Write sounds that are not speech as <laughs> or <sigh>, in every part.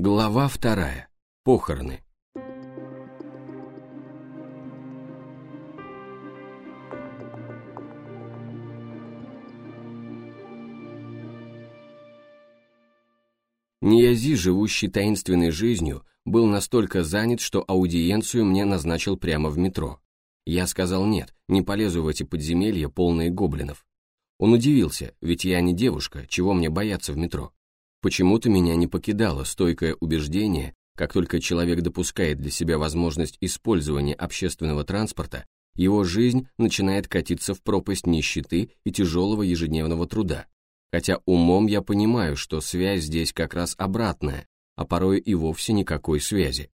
Глава вторая. Похороны. Ниязи, живущий таинственной жизнью, был настолько занят, что аудиенцию мне назначил прямо в метро. Я сказал нет, не полезу в эти подземелья, полные гоблинов. Он удивился, ведь я не девушка, чего мне бояться в метро. Почему-то меня не покидало стойкое убеждение, как только человек допускает для себя возможность использования общественного транспорта, его жизнь начинает катиться в пропасть нищеты и тяжелого ежедневного труда. Хотя умом я понимаю, что связь здесь как раз обратная, а порой и вовсе никакой связи.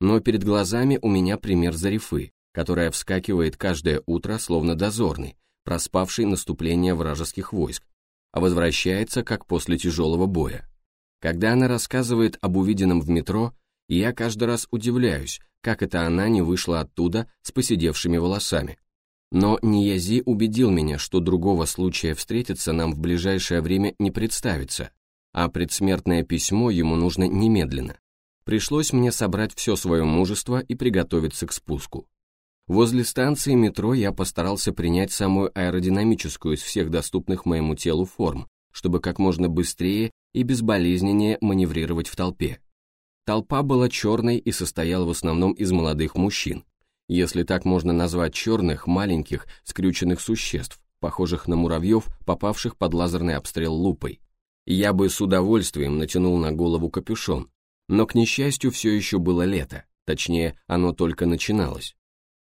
Но перед глазами у меня пример Зарифы, которая вскакивает каждое утро словно дозорный, проспавший наступление вражеских войск, а возвращается как после тяжелого боя. Когда она рассказывает об увиденном в метро, я каждый раз удивляюсь, как это она не вышла оттуда с поседевшими волосами. Но Ниязи убедил меня, что другого случая встретиться нам в ближайшее время не представится, а предсмертное письмо ему нужно немедленно. Пришлось мне собрать все свое мужество и приготовиться к спуску. Возле станции метро я постарался принять самую аэродинамическую из всех доступных моему телу форм, чтобы как можно быстрее и безболезненнее маневрировать в толпе. Толпа была черной и состояла в основном из молодых мужчин, если так можно назвать черных, маленьких, скрюченных существ, похожих на муравьев, попавших под лазерный обстрел лупой. Я бы с удовольствием натянул на голову капюшон, но, к несчастью, все еще было лето, точнее, оно только начиналось.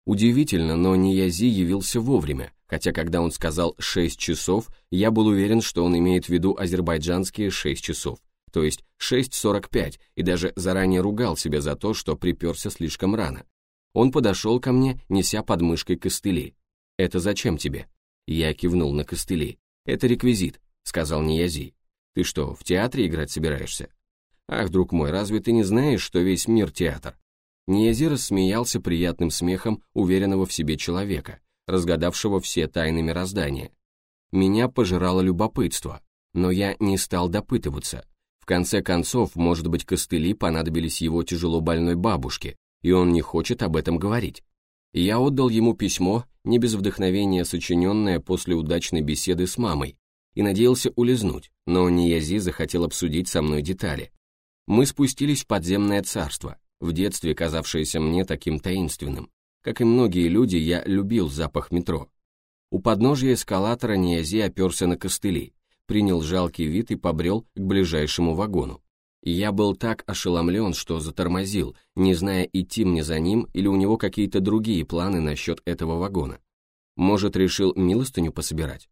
Удивительно, но Ниязи явился вовремя, хотя когда он сказал 6 часов, я был уверен, что он имеет в виду азербайджанские 6 часов, то есть 6.45, и даже заранее ругал себя за то, что приперся слишком рано. Он подошел ко мне, неся под мышкой костыли. «Это зачем тебе?» Я кивнул на костыли. «Это реквизит», — сказал Ниязи. «Ты что, в театре играть собираешься?» «Ах, друг мой, разве ты не знаешь, что весь мир театр?» Ниязи рассмеялся приятным смехом уверенного в себе человека, разгадавшего все тайны мироздания. Меня пожирало любопытство, но я не стал допытываться. В конце концов, может быть, костыли понадобились его тяжело больной бабушке, и он не хочет об этом говорить. Я отдал ему письмо, не без вдохновения сочиненное после удачной беседы с мамой, и надеялся улизнуть, но Ниязи захотел обсудить со мной детали. Мы спустились в подземное царство, в детстве казавшееся мне таким таинственным. Как и многие люди, я любил запах метро. У подножия эскалатора Ниязи оперся на костыли, принял жалкий вид и побрел к ближайшему вагону. я был так ошеломлен, что затормозил, не зная, идти мне за ним или у него какие-то другие планы насчет этого вагона. Может, решил милостыню пособирать?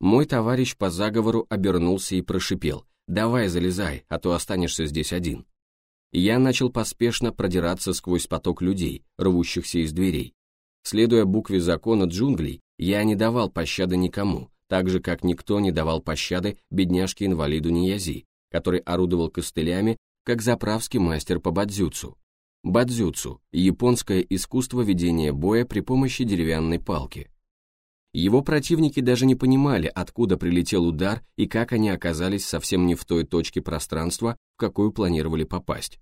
Мой товарищ по заговору обернулся и прошипел, «Давай залезай, а то останешься здесь один» я начал поспешно продираться сквозь поток людей, рвущихся из дверей. Следуя букве закона джунглей, я не давал пощады никому, так же, как никто не давал пощады бедняжке-инвалиду Ниязи, который орудовал костылями, как заправский мастер по бадзюцу. Бадзюцу – японское искусство ведения боя при помощи деревянной палки. Его противники даже не понимали, откуда прилетел удар и как они оказались совсем не в той точке пространства, в какую планировали попасть.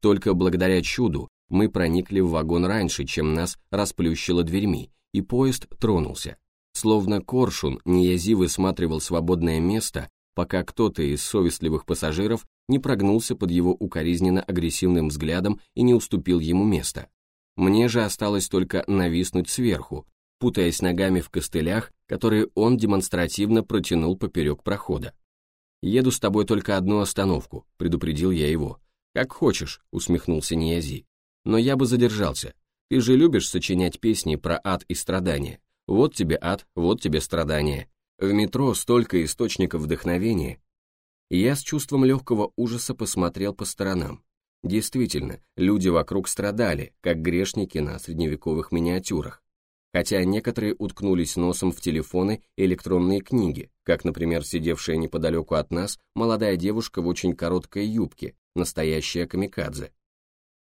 Только благодаря чуду мы проникли в вагон раньше, чем нас расплющило дверьми, и поезд тронулся. Словно коршун, Ниязи высматривал свободное место, пока кто-то из совестливых пассажиров не прогнулся под его укоризненно-агрессивным взглядом и не уступил ему место. Мне же осталось только нависнуть сверху, путаясь ногами в костылях, которые он демонстративно протянул поперек прохода. «Еду с тобой только одну остановку», — предупредил я его. «Как хочешь», — усмехнулся Ниязи. «Но я бы задержался. Ты же любишь сочинять песни про ад и страдания. Вот тебе ад, вот тебе страдания. В метро столько источников вдохновения». Я с чувством легкого ужаса посмотрел по сторонам. Действительно, люди вокруг страдали, как грешники на средневековых миниатюрах хотя некоторые уткнулись носом в телефоны и электронные книги, как, например, сидевшая неподалеку от нас молодая девушка в очень короткой юбке, настоящая камикадзе.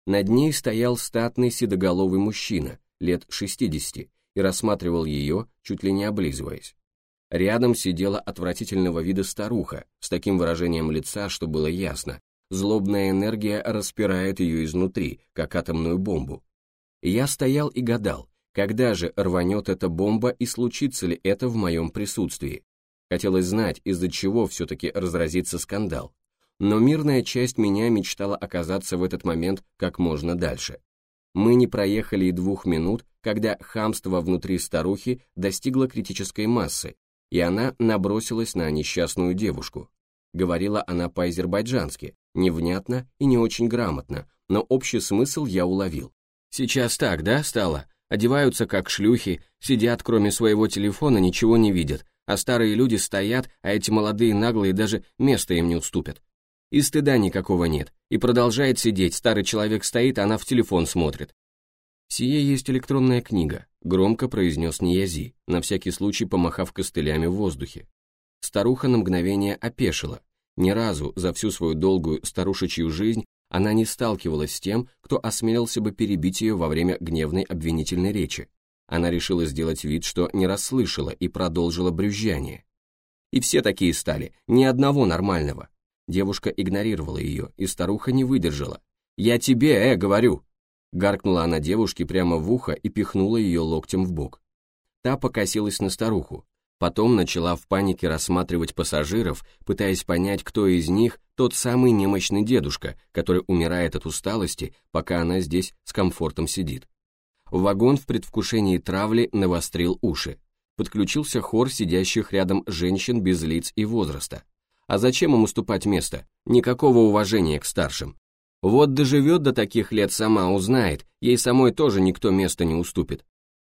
Над ней стоял статный седоголовый мужчина, лет 60, и рассматривал ее, чуть ли не облизываясь. Рядом сидела отвратительного вида старуха, с таким выражением лица, что было ясно, злобная энергия распирает ее изнутри, как атомную бомбу. Я стоял и гадал, когда же рванет эта бомба и случится ли это в моем присутствии. Хотелось знать, из-за чего все-таки разразится скандал. Но мирная часть меня мечтала оказаться в этот момент как можно дальше. Мы не проехали и двух минут, когда хамство внутри старухи достигло критической массы, и она набросилась на несчастную девушку. Говорила она по-азербайджански, невнятно и не очень грамотно, но общий смысл я уловил. Сейчас так, да, стало? Одеваются как шлюхи, сидят кроме своего телефона, ничего не видят, а старые люди стоят, а эти молодые наглые даже места им не уступят. И стыда никакого нет, и продолжает сидеть, старый человек стоит, она в телефон смотрит. «Сие есть электронная книга», — громко произнес Ниязи, на всякий случай помахав костылями в воздухе. Старуха на мгновение опешила. Ни разу за всю свою долгую старушечью жизнь она не сталкивалась с тем, кто осмелился бы перебить ее во время гневной обвинительной речи. Она решила сделать вид, что не расслышала и продолжила брюзжание. И все такие стали, ни одного нормального. Девушка игнорировала ее, и старуха не выдержала. «Я тебе, э, говорю!» Гаркнула она девушке прямо в ухо и пихнула ее локтем в бок. Та покосилась на старуху, Потом начала в панике рассматривать пассажиров, пытаясь понять, кто из них тот самый немощный дедушка, который умирает от усталости, пока она здесь с комфортом сидит. Вагон в предвкушении травли навострил уши. Подключился хор сидящих рядом женщин без лиц и возраста. А зачем им уступать место? Никакого уважения к старшим. Вот доживет до таких лет сама, узнает, ей самой тоже никто места не уступит.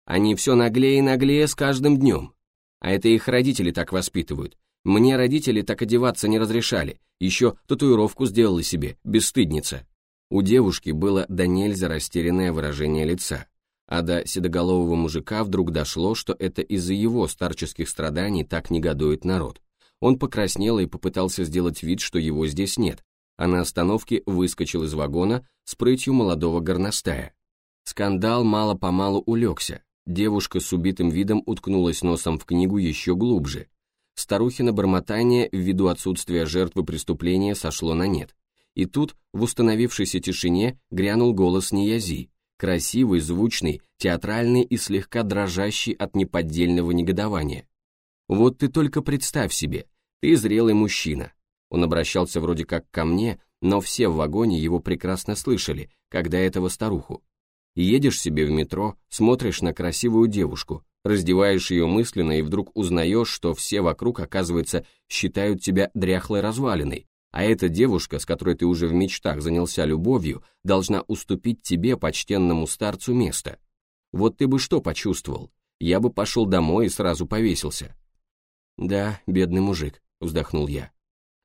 Они все наглее и наглее с каждым днем. А это их родители так воспитывают. Мне родители так одеваться не разрешали, еще татуировку сделала себе, бесстыдница. У девушки было до нельзя растерянное выражение лица, а до седоголового мужика вдруг дошло, что это из-за его старческих страданий так негодует народ. Он покраснел и попытался сделать вид, что его здесь нет, а на остановке выскочил из вагона с прытью молодого горностая. Скандал мало-помалу улегся, Девушка с убитым видом уткнулась носом в книгу еще глубже. Старухина бормотание ввиду отсутствия жертвы преступления сошло на нет. И тут, в установившейся тишине, грянул голос Ниязи, красивый, звучный, театральный и слегка дрожащий от неподдельного негодования. «Вот ты только представь себе, ты зрелый мужчина». Он обращался вроде как ко мне, но все в вагоне его прекрасно слышали, когда этого старуху. Едешь себе в метро, смотришь на красивую девушку, раздеваешь ее мысленно и вдруг узнаешь, что все вокруг, оказывается, считают тебя дряхлой развалиной, а эта девушка, с которой ты уже в мечтах занялся любовью, должна уступить тебе, почтенному старцу, место. Вот ты бы что почувствовал? Я бы пошел домой и сразу повесился. Да, бедный мужик, вздохнул я.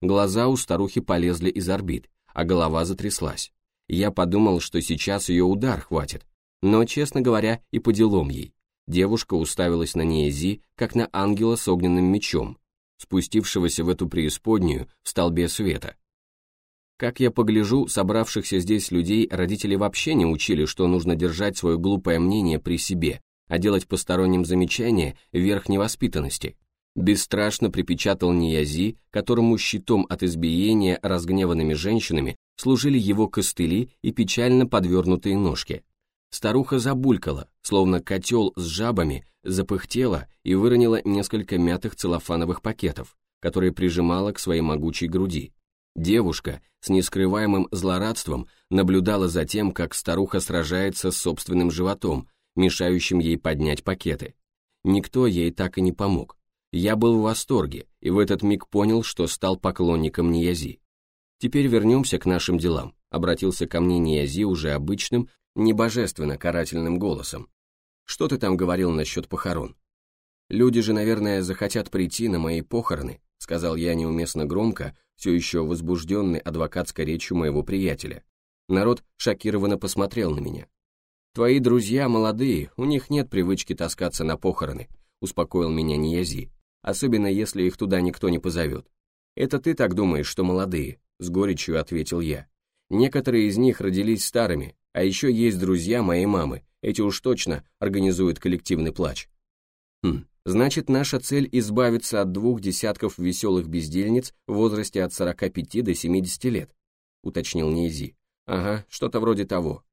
Глаза у старухи полезли из орбит, а голова затряслась. Я подумал, что сейчас ее удар хватит, но, честно говоря, и по делам ей. Девушка уставилась на Ниези, как на ангела с огненным мечом, спустившегося в эту преисподнюю в столбе света. Как я погляжу, собравшихся здесь людей родители вообще не учили, что нужно держать свое глупое мнение при себе, а делать посторонним замечания верх невоспитанности. Бесстрашно припечатал Ниязи, которому щитом от избиения разгневанными женщинами служили его костыли и печально подвернутые ножки. Старуха забулькала, словно котел с жабами, запыхтела и выронила несколько мятых целлофановых пакетов, которые прижимала к своей могучей груди. Девушка с нескрываемым злорадством наблюдала за тем, как старуха сражается с собственным животом, мешающим ей поднять пакеты. Никто ей так и не помог. Я был в восторге и в этот миг понял, что стал поклонником Ниязи. Теперь вернемся к нашим делам, обратился ко мне Ниязи уже обычным, небожественно карательным голосом. Что ты там говорил насчет похорон? Люди же, наверное, захотят прийти на мои похороны, сказал я неуместно громко, все еще возбужденный адвокатской речью моего приятеля. Народ шокированно посмотрел на меня. «Твои друзья молодые, у них нет привычки таскаться на похороны», успокоил меня Ниязи, особенно если их туда никто не позовет. «Это ты так думаешь, что молодые, с горечью ответил я. Некоторые из них родились старыми, а еще есть друзья моей мамы, эти уж точно организуют коллективный плач. Хм, значит, наша цель избавиться от двух десятков веселых бездельниц в возрасте от 45 до 70 лет. — уточнил Нейзи. «Ага, что-то вроде того.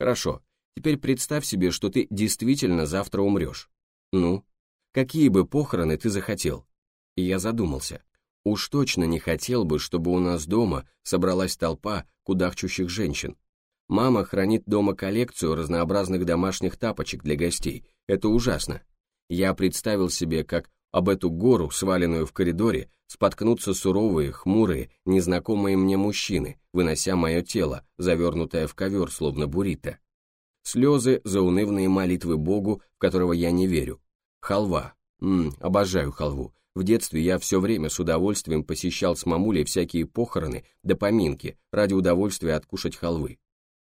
Хорошо, теперь представь себе, что ты действительно завтра умрешь. Ну, какие бы похороны ты захотел?» И я задумался. Уж точно не хотел бы, чтобы у нас дома собралась толпа кудахчущих женщин. Мама хранит дома коллекцию разнообразных домашних тапочек для гостей. Это ужасно. Я представил себе, как об эту гору, сваленную в коридоре, споткнутся суровые, хмурые, незнакомые мне мужчины, вынося мое тело, завернутое в ковер, словно буррито. Слезы, заунывные молитвы Богу, в которого я не верю. Халва. Ммм, обожаю халву. В детстве я все время с удовольствием посещал с мамулей всякие похороны да поминки ради удовольствия откушать халвы.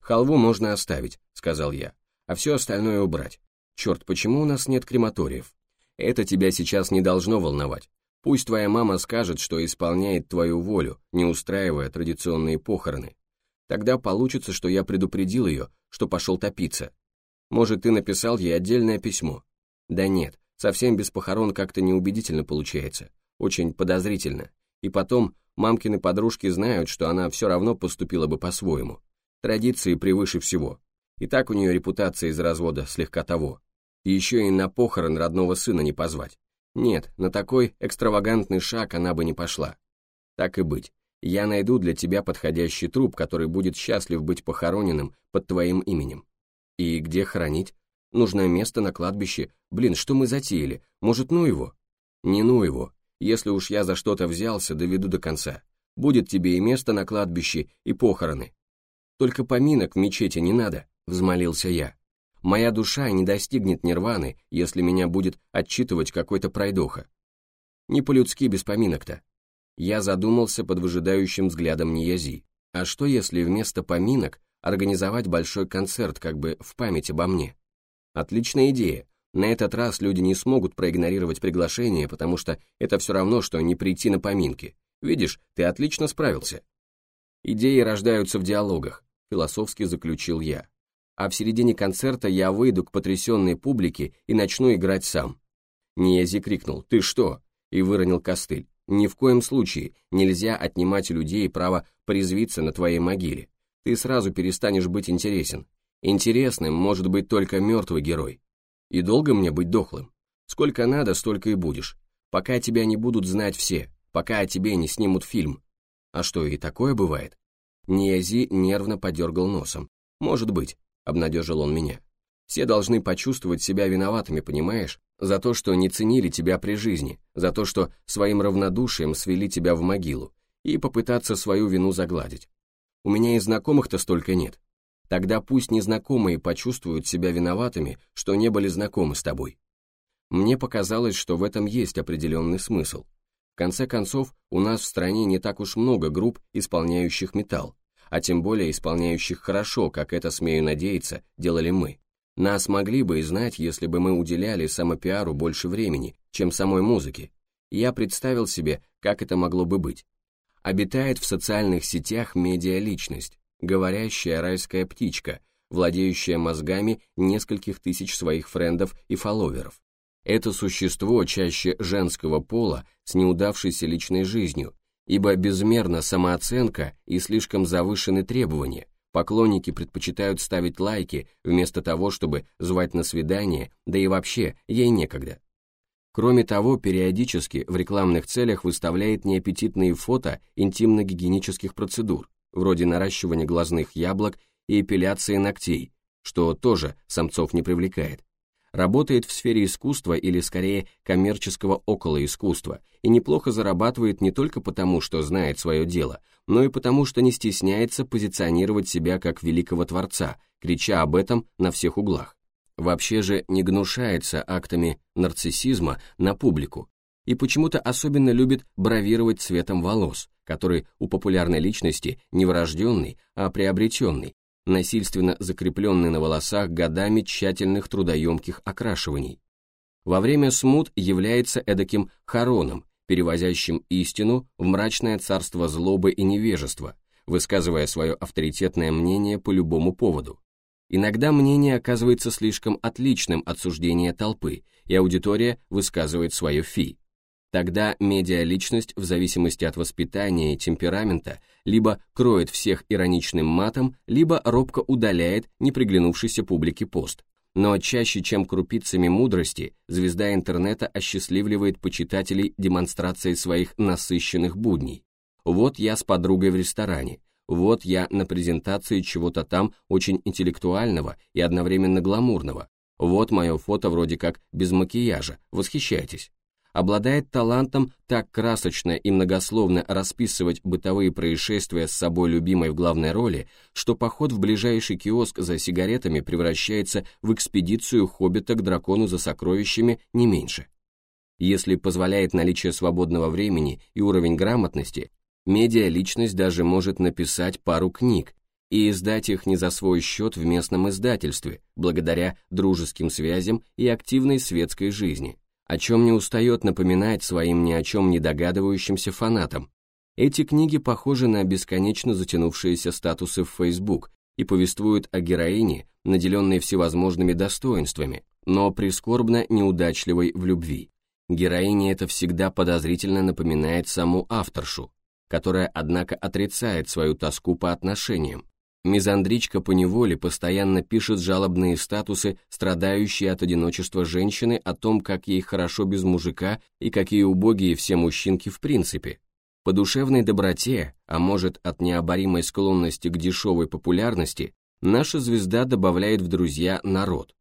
«Халву можно оставить», — сказал я, — «а все остальное убрать. Черт, почему у нас нет крематориев? Это тебя сейчас не должно волновать. Пусть твоя мама скажет, что исполняет твою волю, не устраивая традиционные похороны. Тогда получится, что я предупредил ее, что пошел топиться. Может, ты написал ей отдельное письмо? Да нет, совсем без похорон как-то неубедительно получается. Очень подозрительно. И потом, мамкины подружки знают, что она все равно поступила бы по-своему. Традиции превыше всего. И так у нее репутация из развода слегка того. И еще и на похорон родного сына не позвать. Нет, на такой экстравагантный шаг она бы не пошла. Так и быть, я найду для тебя подходящий труп, который будет счастлив быть похороненным под твоим именем. И где хранить? Нужное место на кладбище. Блин, что мы затеяли? Может, ну его? Не ну его. Если уж я за что-то взялся, доведу до конца. Будет тебе и место на кладбище, и похороны. Только поминок в мечети не надо, взмолился я. Моя душа не достигнет нирваны, если меня будет отчитывать какой-то пройдоха. Не по-людски без поминок-то. Я задумался под выжидающим взглядом Ниязи. А что если вместо поминок организовать большой концерт как бы в память обо мне? Отличная идея. На этот раз люди не смогут проигнорировать приглашение, потому что это все равно, что не прийти на поминки. Видишь, ты отлично справился. Идеи рождаются в диалогах, философски заключил я. А в середине концерта я выйду к потрясенной публике и начну играть сам. Ниези крикнул «Ты что?» и выронил костыль. Ни в коем случае нельзя отнимать у людей право порезвиться на твоей могиле. Ты сразу перестанешь быть интересен. Интересным может быть только мертвый герой. И долго мне быть дохлым? Сколько надо, столько и будешь. Пока тебя не будут знать все, пока о тебе не снимут фильм, а что, и такое бывает? Ниази нервно подергал носом. Может быть, обнадежил он меня. Все должны почувствовать себя виноватыми, понимаешь? За то, что не ценили тебя при жизни, за то, что своим равнодушием свели тебя в могилу, и попытаться свою вину загладить. У меня и знакомых-то столько нет. Тогда пусть незнакомые почувствуют себя виноватыми, что не были знакомы с тобой. Мне показалось, что в этом есть определенный смысл. В конце концов, у нас в стране не так уж много групп, исполняющих металл, а тем более исполняющих хорошо, как это, смею надеяться, делали мы. Нас могли бы и знать, если бы мы уделяли самопиару больше времени, чем самой музыке. Я представил себе, как это могло бы быть. Обитает в социальных сетях медиа-личность, говорящая райская птичка, владеющая мозгами нескольких тысяч своих френдов и фолловеров. Это существо чаще женского пола с неудавшейся личной жизнью, ибо безмерна самооценка и слишком завышены требования, поклонники предпочитают ставить лайки вместо того, чтобы звать на свидание, да и вообще, ей некогда. Кроме того, периодически в рекламных целях выставляет неаппетитные фото интимно-гигиенических процедур, вроде наращивания глазных яблок и эпиляции ногтей, что тоже самцов не привлекает работает в сфере искусства или скорее коммерческого околоискусства и неплохо зарабатывает не только потому, что знает свое дело, но и потому, что не стесняется позиционировать себя как великого творца, крича об этом на всех углах. Вообще же не гнушается актами нарциссизма на публику и почему-то особенно любит бравировать цветом волос, который у популярной личности не врожденный, а приобретенный, насильственно закрепленный на волосах годами тщательных трудоемких окрашиваний. Во время смут является эдаким хороном, перевозящим истину в мрачное царство злобы и невежества, высказывая свое авторитетное мнение по любому поводу. Иногда мнение оказывается слишком отличным от суждения толпы, и аудитория высказывает свое фи. Тогда медиаличность, в зависимости от воспитания и темперамента, либо кроет всех ироничным матом, либо робко удаляет неприглянувшийся публике пост. Но чаще, чем крупицами мудрости, звезда интернета осчастливливает почитателей демонстрацией своих насыщенных будней. Вот я с подругой в ресторане, вот я на презентации чего-то там очень интеллектуального и одновременно гламурного, вот мое фото вроде как без макияжа, восхищайтесь. Обладает талантом так красочно и многословно расписывать бытовые происшествия с собой любимой в главной роли, что поход в ближайший киоск за сигаретами превращается в экспедицию хоббита к дракону за сокровищами не меньше. Если позволяет наличие свободного времени и уровень грамотности, медиа-личность даже может написать пару книг, и издать их не за свой счет в местном издательстве, благодаря дружеским связям и активной светской жизни, о чем не устает напоминать своим ни о чем не догадывающимся фанатам. Эти книги похожи на бесконечно затянувшиеся статусы в Facebook и повествуют о героине, наделенной всевозможными достоинствами, но прискорбно неудачливой в любви. Героине это всегда подозрительно напоминает саму авторшу, которая, однако, отрицает свою тоску по отношениям, Мизандричка по неволе постоянно пишет жалобные статусы, страдающие от одиночества женщины о том, как ей хорошо без мужика и какие убогие все мужчинки в принципе. По душевной доброте, а может от необоримой склонности к дешевой популярности, наша звезда добавляет в друзья народ.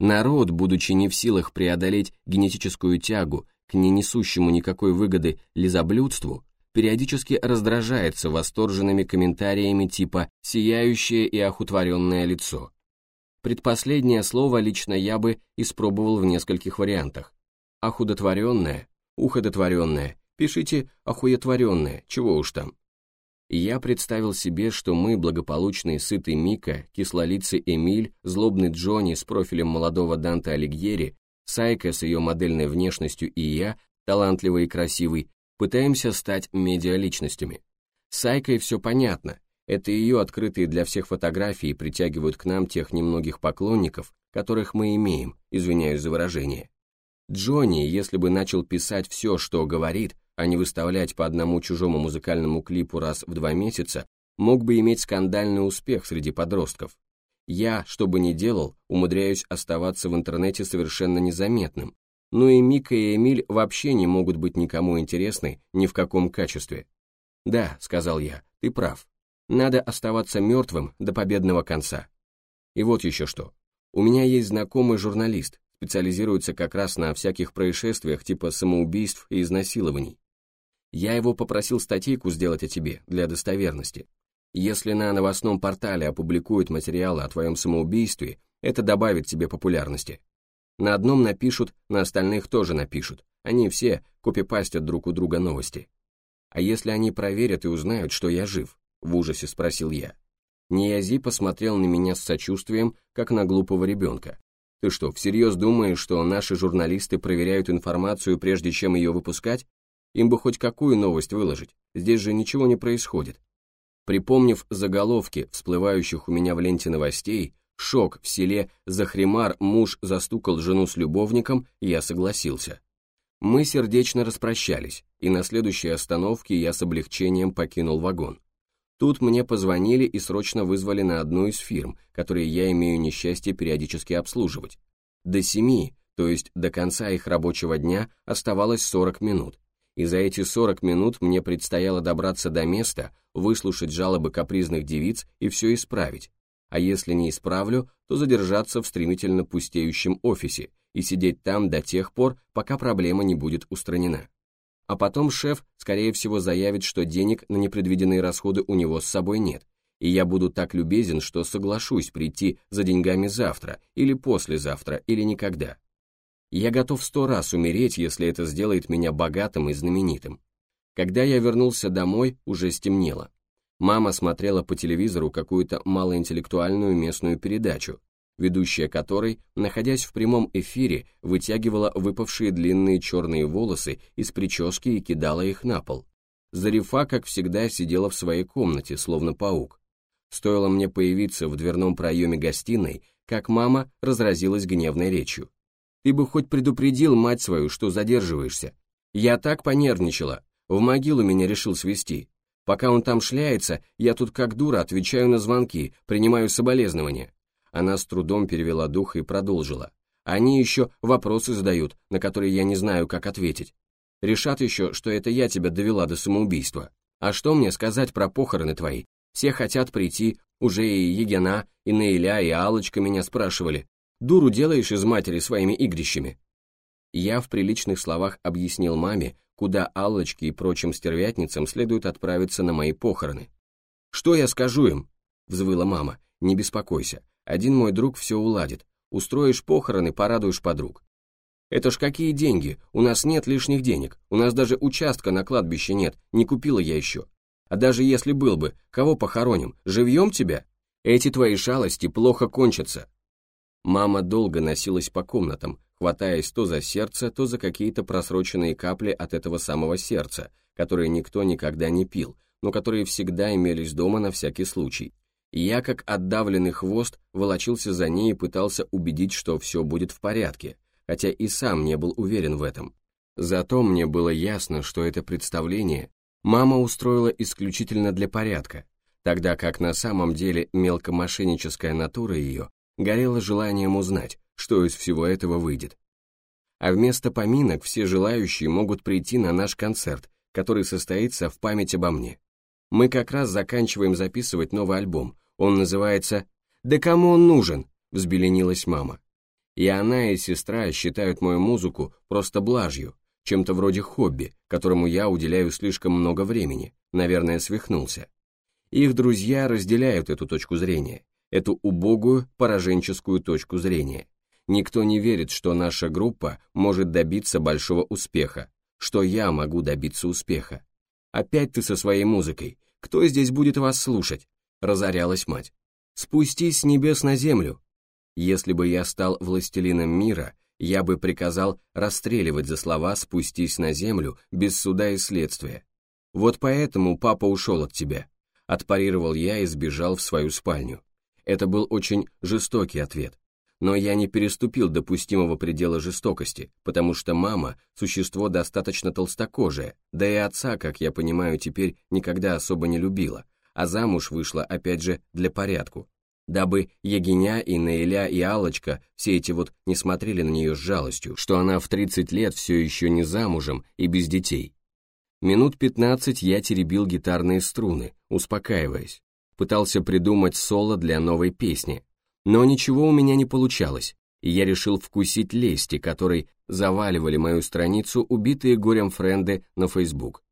Народ, будучи не в силах преодолеть генетическую тягу к не несущему никакой выгоды лизоблюдству, периодически раздражается восторженными комментариями типа «сияющее и охутворенное лицо». Предпоследнее слово лично я бы испробовал в нескольких вариантах. Охудотворенное, уходотворенное, пишите охуетворенное, чего уж там. Я представил себе, что мы, благополучный сытый Мика, кислолицый Эмиль, злобный Джонни с профилем молодого Данте Алигьери, Сайка с ее модельной внешностью и я, талантливый и красивый, пытаемся стать медиаличностями. С Айкой все понятно, это ее открытые для всех фотографии притягивают к нам тех немногих поклонников, которых мы имеем, извиняюсь за выражение. Джонни, если бы начал писать все, что говорит, а не выставлять по одному чужому музыкальному клипу раз в два месяца, мог бы иметь скандальный успех среди подростков. Я, что бы ни делал, умудряюсь оставаться в интернете совершенно незаметным, но и Мика и Эмиль вообще не могут быть никому интересны ни в каком качестве. «Да», — сказал я, — «ты прав. Надо оставаться мертвым до победного конца». И вот еще что. У меня есть знакомый журналист, специализируется как раз на всяких происшествиях типа самоубийств и изнасилований. Я его попросил статейку сделать о тебе, для достоверности. Если на новостном портале опубликуют материалы о твоем самоубийстве, это добавит тебе популярности. На одном напишут, на остальных тоже напишут. Они все копипастят друг у друга новости. А если они проверят и узнают, что я жив? В ужасе спросил я. Ниязи посмотрел на меня с сочувствием, как на глупого ребенка. Ты что, всерьез думаешь, что наши журналисты проверяют информацию, прежде чем ее выпускать? Им бы хоть какую новость выложить, здесь же ничего не происходит. Припомнив заголовки, всплывающих у меня в ленте новостей, Шок в селе Захримар муж застукал жену с любовником, я согласился. Мы сердечно распрощались, и на следующей остановке я с облегчением покинул вагон. Тут мне позвонили и срочно вызвали на одну из фирм, которые я имею несчастье периодически обслуживать. До семи, то есть до конца их рабочего дня, оставалось 40 минут. И за эти 40 минут мне предстояло добраться до места, выслушать жалобы капризных девиц и все исправить, а если не исправлю, то задержаться в стремительно пустеющем офисе и сидеть там до тех пор, пока проблема не будет устранена. А потом шеф, скорее всего, заявит, что денег на непредвиденные расходы у него с собой нет, и я буду так любезен, что соглашусь прийти за деньгами завтра, или послезавтра, или никогда. Я готов сто раз умереть, если это сделает меня богатым и знаменитым. Когда я вернулся домой, уже стемнело. Мама смотрела по телевизору какую-то малоинтеллектуальную местную передачу, ведущая которой, находясь в прямом эфире, вытягивала выпавшие длинные черные волосы из прически и кидала их на пол. Зарифа, как всегда, сидела в своей комнате, словно паук. Стоило мне появиться в дверном проеме гостиной, как мама разразилась гневной речью. «Ты бы хоть предупредил мать свою, что задерживаешься. Я так понервничала, в могилу меня решил свести. Пока он там шляется, я тут как дура отвечаю на звонки, принимаю соболезнования. Она с трудом перевела дух и продолжила. Они еще вопросы задают, на которые я не знаю, как ответить. Решат еще, что это я тебя довела до самоубийства. А что мне сказать про похороны твои? Все хотят прийти, уже и Егена, и Наиля, и Алочка меня спрашивали. Дуру делаешь из матери своими игрищами. Я в приличных словах объяснил маме, куда Аллочке и прочим стервятницам следует отправиться на мои похороны. «Что я скажу им?» — взвыла мама. «Не беспокойся, один мой друг все уладит. Устроишь похороны, порадуешь подруг. Это ж какие деньги, у нас нет лишних денег, у нас даже участка на кладбище нет, не купила я еще. А даже если был бы, кого похороним, живьем тебя? Эти твои шалости плохо кончатся. Мама долго носилась по комнатам, хватаясь то за сердце, то за какие-то просроченные капли от этого самого сердца, которые никто никогда не пил, но которые всегда имелись дома на всякий случай. И я, как отдавленный хвост, волочился за ней и пытался убедить, что все будет в порядке, хотя и сам не был уверен в этом. Зато мне было ясно, что это представление мама устроила исключительно для порядка, тогда как на самом деле мелкомошенническая натура ее горела желанием узнать, что из всего этого выйдет. А вместо поминок все желающие могут прийти на наш концерт, который состоится в память обо мне. Мы как раз заканчиваем записывать новый альбом, он называется «Да кому он нужен?» — взбеленилась мама. И она, и сестра считают мою музыку просто блажью, чем-то вроде хобби, которому я уделяю слишком много времени, наверное, свихнулся. Их друзья разделяют эту точку зрения, эту убогую, пораженческую точку зрения. Никто не верит, что наша группа может добиться большого успеха, что я могу добиться успеха. Опять ты со своей музыкой. Кто здесь будет вас слушать? Разорялась мать. Спустись с небес на землю. Если бы я стал властелином мира, я бы приказал расстреливать за слова «спустись на землю» без суда и следствия. Вот поэтому папа ушел от тебя. Отпарировал я и сбежал в свою спальню. Это был очень жестокий ответ но я не переступил допустимого предела жестокости, потому что мама – существо достаточно толстокожее, да и отца, как я понимаю теперь, никогда особо не любила, а замуж вышла опять же для порядку, дабы Егиня и Наиля и Алочка все эти вот не смотрели на нее с жалостью, что она в 30 лет все еще не замужем и без детей. Минут 15 я теребил гитарные струны, успокаиваясь, пытался придумать соло для новой песни, но ничего у меня не получалось, и я решил вкусить лести, которой заваливали мою страницу убитые горем френды на Facebook.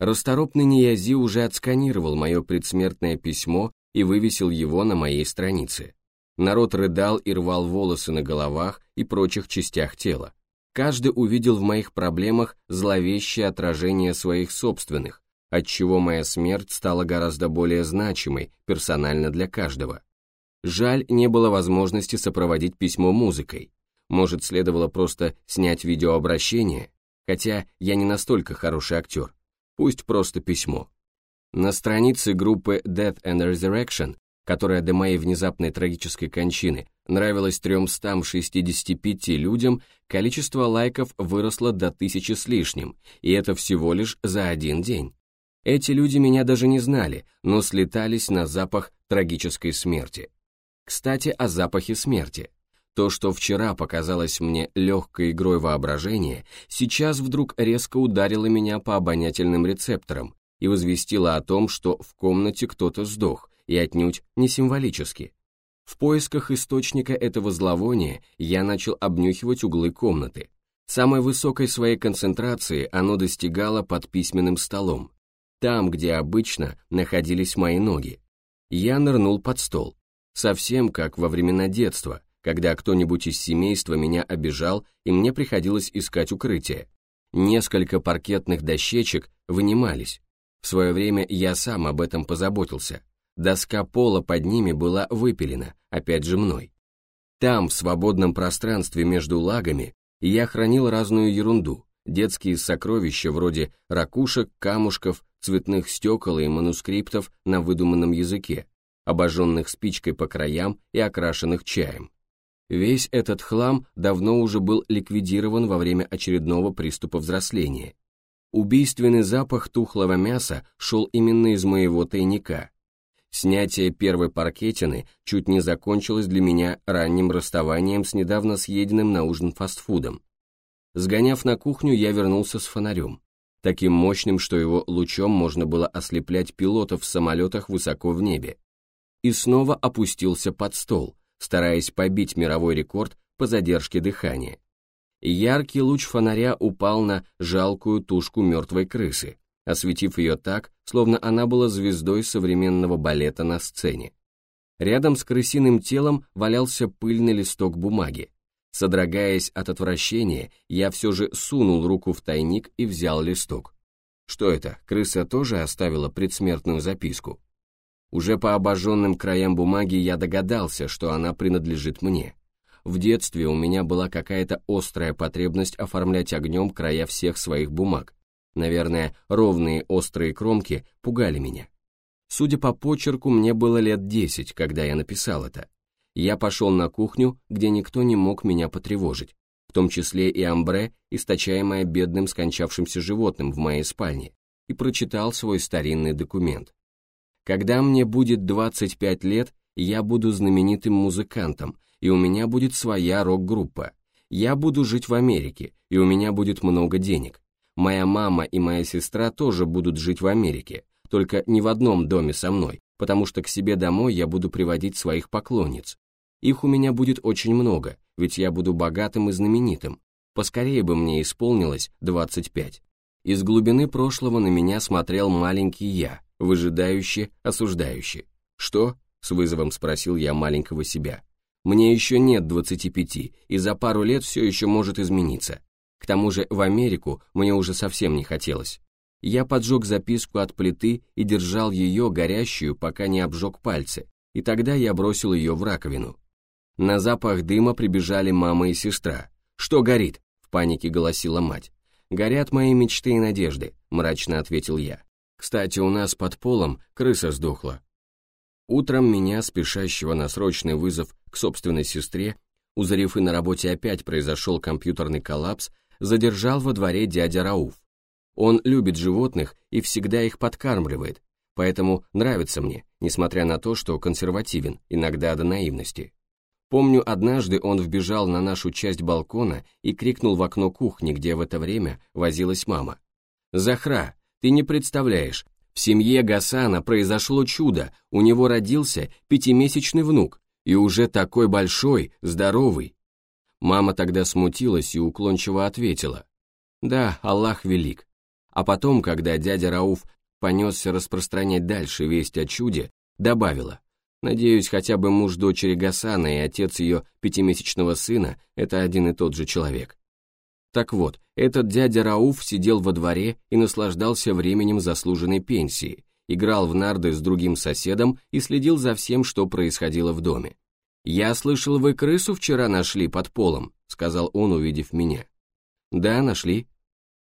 Расторопный Ниязи уже отсканировал мое предсмертное письмо и вывесил его на моей странице. Народ рыдал и рвал волосы на головах и прочих частях тела. Каждый увидел в моих проблемах зловещее отражение своих собственных, отчего моя смерть стала гораздо более значимой персонально для каждого. Жаль, не было возможности сопроводить письмо музыкой. Может, следовало просто снять видеообращение, хотя я не настолько хороший актер. Пусть просто письмо. На странице группы Death and Resurrection, которая до моей внезапной трагической кончины нравилась 365 людям, количество лайков выросло до тысячи с лишним, и это всего лишь за один день. Эти люди меня даже не знали, но слетались на запах трагической смерти. Кстати, о запахе смерти. То, что вчера показалось мне легкой игрой воображения, сейчас вдруг резко ударило меня по обонятельным рецепторам и возвестило о том, что в комнате кто-то сдох, и отнюдь не символически. В поисках источника этого зловония я начал обнюхивать углы комнаты. Самой высокой своей концентрации оно достигало под письменным столом, там, где обычно находились мои ноги. Я нырнул под стол, Совсем как во времена детства, когда кто-нибудь из семейства меня обижал и мне приходилось искать укрытие. Несколько паркетных дощечек вынимались. В свое время я сам об этом позаботился. Доска пола под ними была выпилена, опять же мной. Там, в свободном пространстве между лагами, я хранил разную ерунду, детские сокровища вроде ракушек, камушков, цветных стекол и манускриптов на выдуманном языке, обожженных спичкой по краям и окрашенных чаем. Весь этот хлам давно уже был ликвидирован во время очередного приступа взросления. Убийственный запах тухлого мяса шел именно из моего тайника. Снятие первой паркетины чуть не закончилось для меня ранним расставанием с недавно съеденным на ужин фастфудом. Сгоняв на кухню, я вернулся с фонарем, таким мощным, что его лучом можно было ослеплять пилотов в самолетах высоко в небе, и снова опустился под стол, стараясь побить мировой рекорд по задержке дыхания. Яркий луч фонаря упал на жалкую тушку мертвой крысы, осветив ее так, словно она была звездой современного балета на сцене. Рядом с крысиным телом валялся пыльный листок бумаги. Содрогаясь от отвращения, я все же сунул руку в тайник и взял листок. Что это, крыса тоже оставила предсмертную записку? Уже по обожженным краям бумаги я догадался, что она принадлежит мне. В детстве у меня была какая-то острая потребность оформлять огнем края всех своих бумаг. Наверное, ровные острые кромки пугали меня. Судя по почерку, мне было лет десять, когда я написал это. Я пошел на кухню, где никто не мог меня потревожить, в том числе и амбре, источаемое бедным скончавшимся животным в моей спальне, и прочитал свой старинный документ. Когда мне будет 25 лет, я буду знаменитым музыкантом, и у меня будет своя рок-группа. Я буду жить в Америке, и у меня будет много денег. Моя мама и моя сестра тоже будут жить в Америке, только не в одном доме со мной, потому что к себе домой я буду приводить своих поклонниц. Их у меня будет очень много, ведь я буду богатым и знаменитым. Поскорее бы мне исполнилось 25. Из глубины прошлого на меня смотрел маленький я, выжидающе, осуждающе. «Что?» — с вызовом спросил я маленького себя. «Мне еще нет 25, и за пару лет все еще может измениться. К тому же в Америку мне уже совсем не хотелось. Я поджег записку от плиты и держал ее горящую, пока не обжег пальцы, и тогда я бросил ее в раковину. На запах дыма прибежали мама и сестра. «Что горит?» — в панике голосила мать. «Горят мои мечты и надежды», — мрачно ответил я. Кстати, у нас под полом крыса сдохла. Утром меня, спешащего на срочный вызов к собственной сестре, узрев и на работе опять произошел компьютерный коллапс, задержал во дворе дядя Рауф. Он любит животных и всегда их подкармливает, поэтому нравится мне, несмотря на то, что консервативен, иногда до наивности. Помню, однажды он вбежал на нашу часть балкона и крикнул в окно кухни, где в это время возилась мама. «Захра, ты не представляешь, в семье Гасана произошло чудо, у него родился пятимесячный внук, и уже такой большой, здоровый. Мама тогда смутилась и уклончиво ответила, «Да, Аллах велик». А потом, когда дядя Рауф понесся распространять дальше весть о чуде, добавила, «Надеюсь, хотя бы муж дочери Гасана и отец ее пятимесячного сына – это один и тот же человек». Так вот, этот дядя Рауф сидел во дворе и наслаждался временем заслуженной пенсии, играл в нарды с другим соседом и следил за всем, что происходило в доме. «Я слышал, вы крысу вчера нашли под полом», — сказал он, увидев меня. «Да, нашли.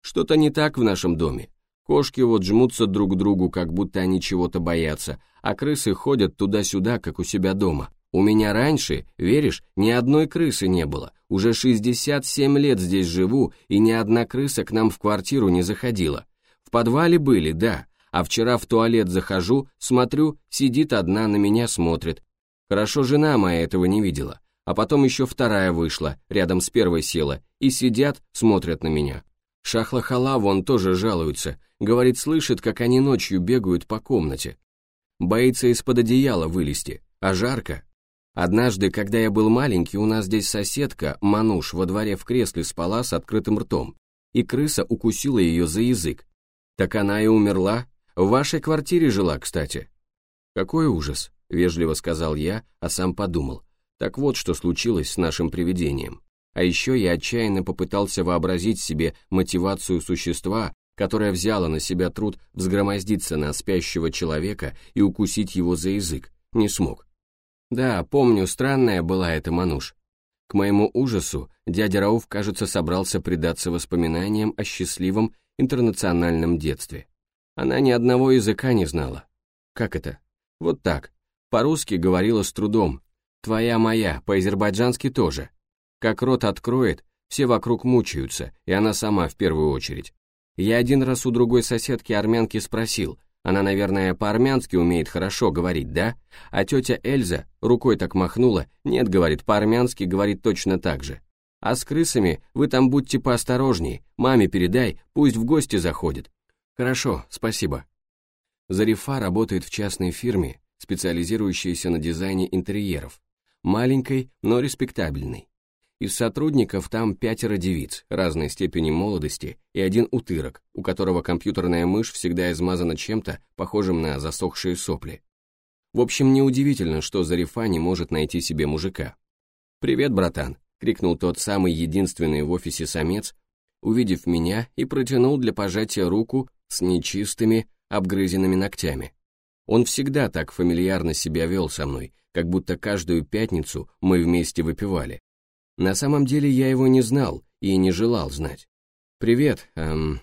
Что-то не так в нашем доме. Кошки вот жмутся друг к другу, как будто они чего-то боятся, а крысы ходят туда-сюда, как у себя дома. У меня раньше, веришь, ни одной крысы не было. Уже 67 лет здесь живу, и ни одна крыса к нам в квартиру не заходила. В подвале были, да, а вчера в туалет захожу, смотрю, сидит одна, на меня смотрит. Хорошо жена моя этого не видела. А потом еще вторая вышла, рядом с первой села, и сидят, смотрят на меня. Шахлахала вон тоже жалуется, говорит, слышит, как они ночью бегают по комнате. Боится из-под одеяла вылезти, а жарко, Однажды, когда я был маленький, у нас здесь соседка, Мануш, во дворе в кресле спала с открытым ртом, и крыса укусила ее за язык. Так она и умерла. В вашей квартире жила, кстати. Какой ужас, вежливо сказал я, а сам подумал. Так вот, что случилось с нашим привидением. А еще я отчаянно попытался вообразить себе мотивацию существа, которое взяло на себя труд взгромоздиться на спящего человека и укусить его за язык. Не смог. Да, помню, странная была эта мануш. К моему ужасу, дядя Рауф, кажется, собрался предаться воспоминаниям о счастливом интернациональном детстве. Она ни одного языка не знала. Как это? Вот так. По-русски говорила с трудом. Твоя моя, по-азербайджански тоже. Как рот откроет, все вокруг мучаются, и она сама в первую очередь. Я один раз у другой соседки армянки спросил, она, наверное, по-армянски умеет хорошо говорить, да? А тетя Эльза рукой так махнула, нет, говорит, по-армянски говорит точно так же. А с крысами вы там будьте поосторожней, маме передай, пусть в гости заходит. Хорошо, спасибо. Зарифа работает в частной фирме, специализирующейся на дизайне интерьеров, маленькой, но респектабельной. Из сотрудников там пятеро девиц разной степени молодости и один утырок, у которого компьютерная мышь всегда измазана чем-то, похожим на засохшие сопли. В общем, неудивительно, что Зарифа не может найти себе мужика. «Привет, братан!» — крикнул тот самый единственный в офисе самец, увидев меня и протянул для пожатия руку с нечистыми, обгрызенными ногтями. Он всегда так фамильярно себя вел со мной, как будто каждую пятницу мы вместе выпивали. На самом деле я его не знал и не желал знать. «Привет, эм...»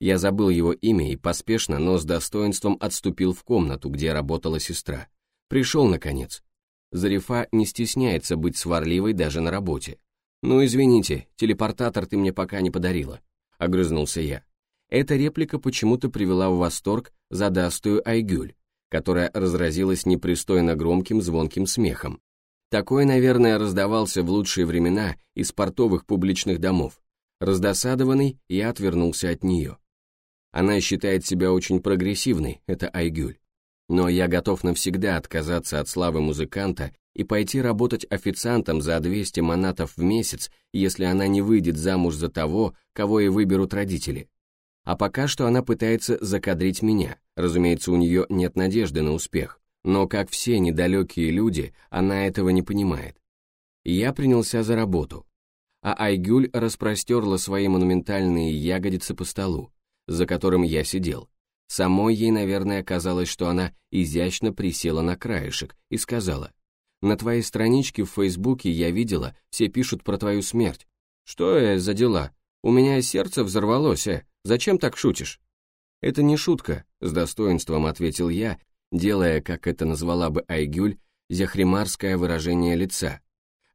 Я забыл его имя и поспешно, но с достоинством отступил в комнату, где работала сестра. Пришел, наконец. Зарифа не стесняется быть сварливой даже на работе. «Ну, извините, телепортатор ты мне пока не подарила», — огрызнулся я. Эта реплика почему-то привела в восторг задастую Айгюль, которая разразилась непристойно громким звонким смехом. Такой, наверное, раздавался в лучшие времена из портовых публичных домов. Раздосадованный, я отвернулся от нее. Она считает себя очень прогрессивной, это Айгюль. Но я готов навсегда отказаться от славы музыканта и пойти работать официантом за 200 манатов в месяц, если она не выйдет замуж за того, кого и выберут родители. А пока что она пытается закадрить меня, разумеется, у нее нет надежды на успех, но, как все недалекие люди, она этого не понимает. Я принялся за работу, а Айгюль распростерла свои монументальные ягодицы по столу, за которым я сидел. Самой ей, наверное, казалось, что она изящно присела на краешек и сказала, «На твоей страничке в Фейсбуке я видела, все пишут про твою смерть. Что это за дела? У меня сердце взорвалось, э. Зачем так шутишь?» «Это не шутка», — с достоинством ответил я, делая, как это назвала бы Айгюль, зяхримарское выражение лица,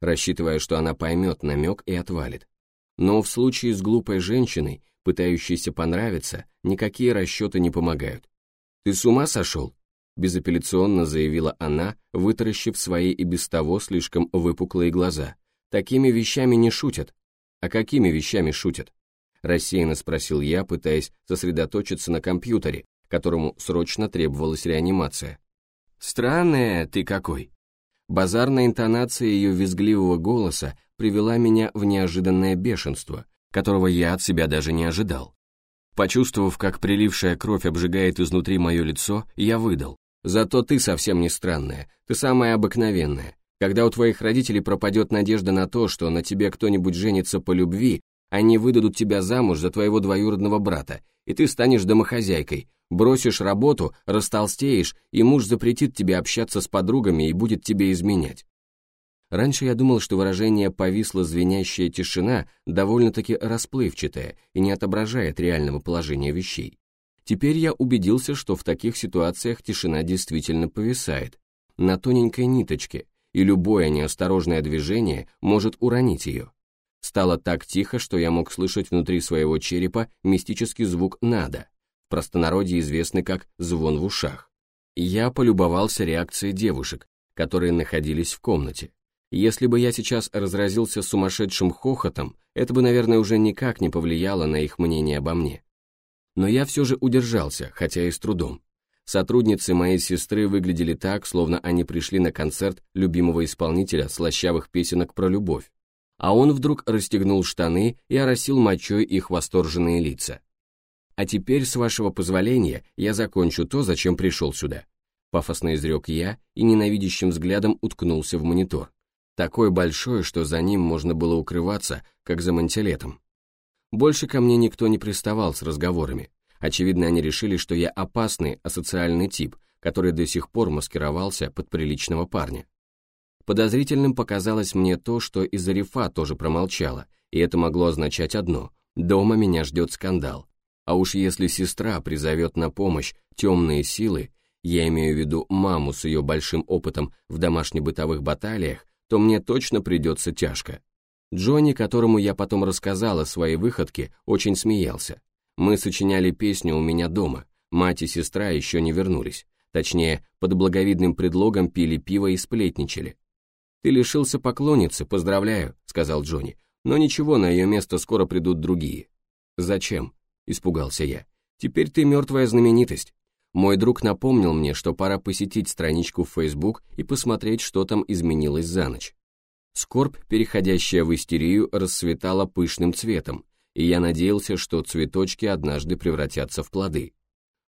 рассчитывая, что она поймет намек и отвалит. Но в случае с глупой женщиной, пытающейся понравиться, никакие расчеты не помогают. «Ты с ума сошел?» — безапелляционно заявила она, вытаращив свои и без того слишком выпуклые глаза. «Такими вещами не шутят». «А какими вещами шутят?» рассеянно спросил я, пытаясь сосредоточиться на компьютере, которому срочно требовалась реанимация. «Странная ты какой!» Базарная интонация ее визгливого голоса привела меня в неожиданное бешенство, которого я от себя даже не ожидал. Почувствовав, как прилившая кровь обжигает изнутри мое лицо, я выдал. «Зато ты совсем не странная, ты самая обыкновенная. Когда у твоих родителей пропадет надежда на то, что на тебе кто-нибудь женится по любви, они выдадут тебя замуж за твоего двоюродного брата, и ты станешь домохозяйкой, бросишь работу, растолстеешь, и муж запретит тебе общаться с подругами и будет тебе изменять. Раньше я думал, что выражение «повисла звенящая тишина» довольно-таки расплывчатое и не отображает реального положения вещей. Теперь я убедился, что в таких ситуациях тишина действительно повисает, на тоненькой ниточке, и любое неосторожное движение может уронить ее. Стало так тихо, что я мог слышать внутри своего черепа мистический звук «надо», в простонародье известный как «звон в ушах». Я полюбовался реакцией девушек, которые находились в комнате. Если бы я сейчас разразился сумасшедшим хохотом, это бы, наверное, уже никак не повлияло на их мнение обо мне. Но я все же удержался, хотя и с трудом. Сотрудницы моей сестры выглядели так, словно они пришли на концерт любимого исполнителя слащавых песенок про любовь а он вдруг расстегнул штаны и оросил мочой их восторженные лица. «А теперь, с вашего позволения, я закончу то, зачем пришел сюда», пафосно изрек я и ненавидящим взглядом уткнулся в монитор. Такой большой, что за ним можно было укрываться, как за мантилетом. Больше ко мне никто не приставал с разговорами. Очевидно, они решили, что я опасный асоциальный тип, который до сих пор маскировался под приличного парня. Подозрительным показалось мне то, что и Зарифа тоже промолчала, и это могло означать одно – дома меня ждет скандал. А уж если сестра призовет на помощь темные силы, я имею в виду маму с ее большим опытом в домашне-бытовых баталиях, то мне точно придется тяжко. Джонни, которому я потом рассказал о своей выходке, очень смеялся. Мы сочиняли песню у меня дома, мать и сестра еще не вернулись. Точнее, под благовидным предлогом пили пиво и сплетничали. «Ты лишился поклонницы, поздравляю», — сказал Джонни. «Но ничего, на ее место скоро придут другие». «Зачем?» — испугался я. «Теперь ты мертвая знаменитость». Мой друг напомнил мне, что пора посетить страничку в Facebook и посмотреть, что там изменилось за ночь. Скорбь, переходящая в истерию, расцветала пышным цветом, и я надеялся, что цветочки однажды превратятся в плоды.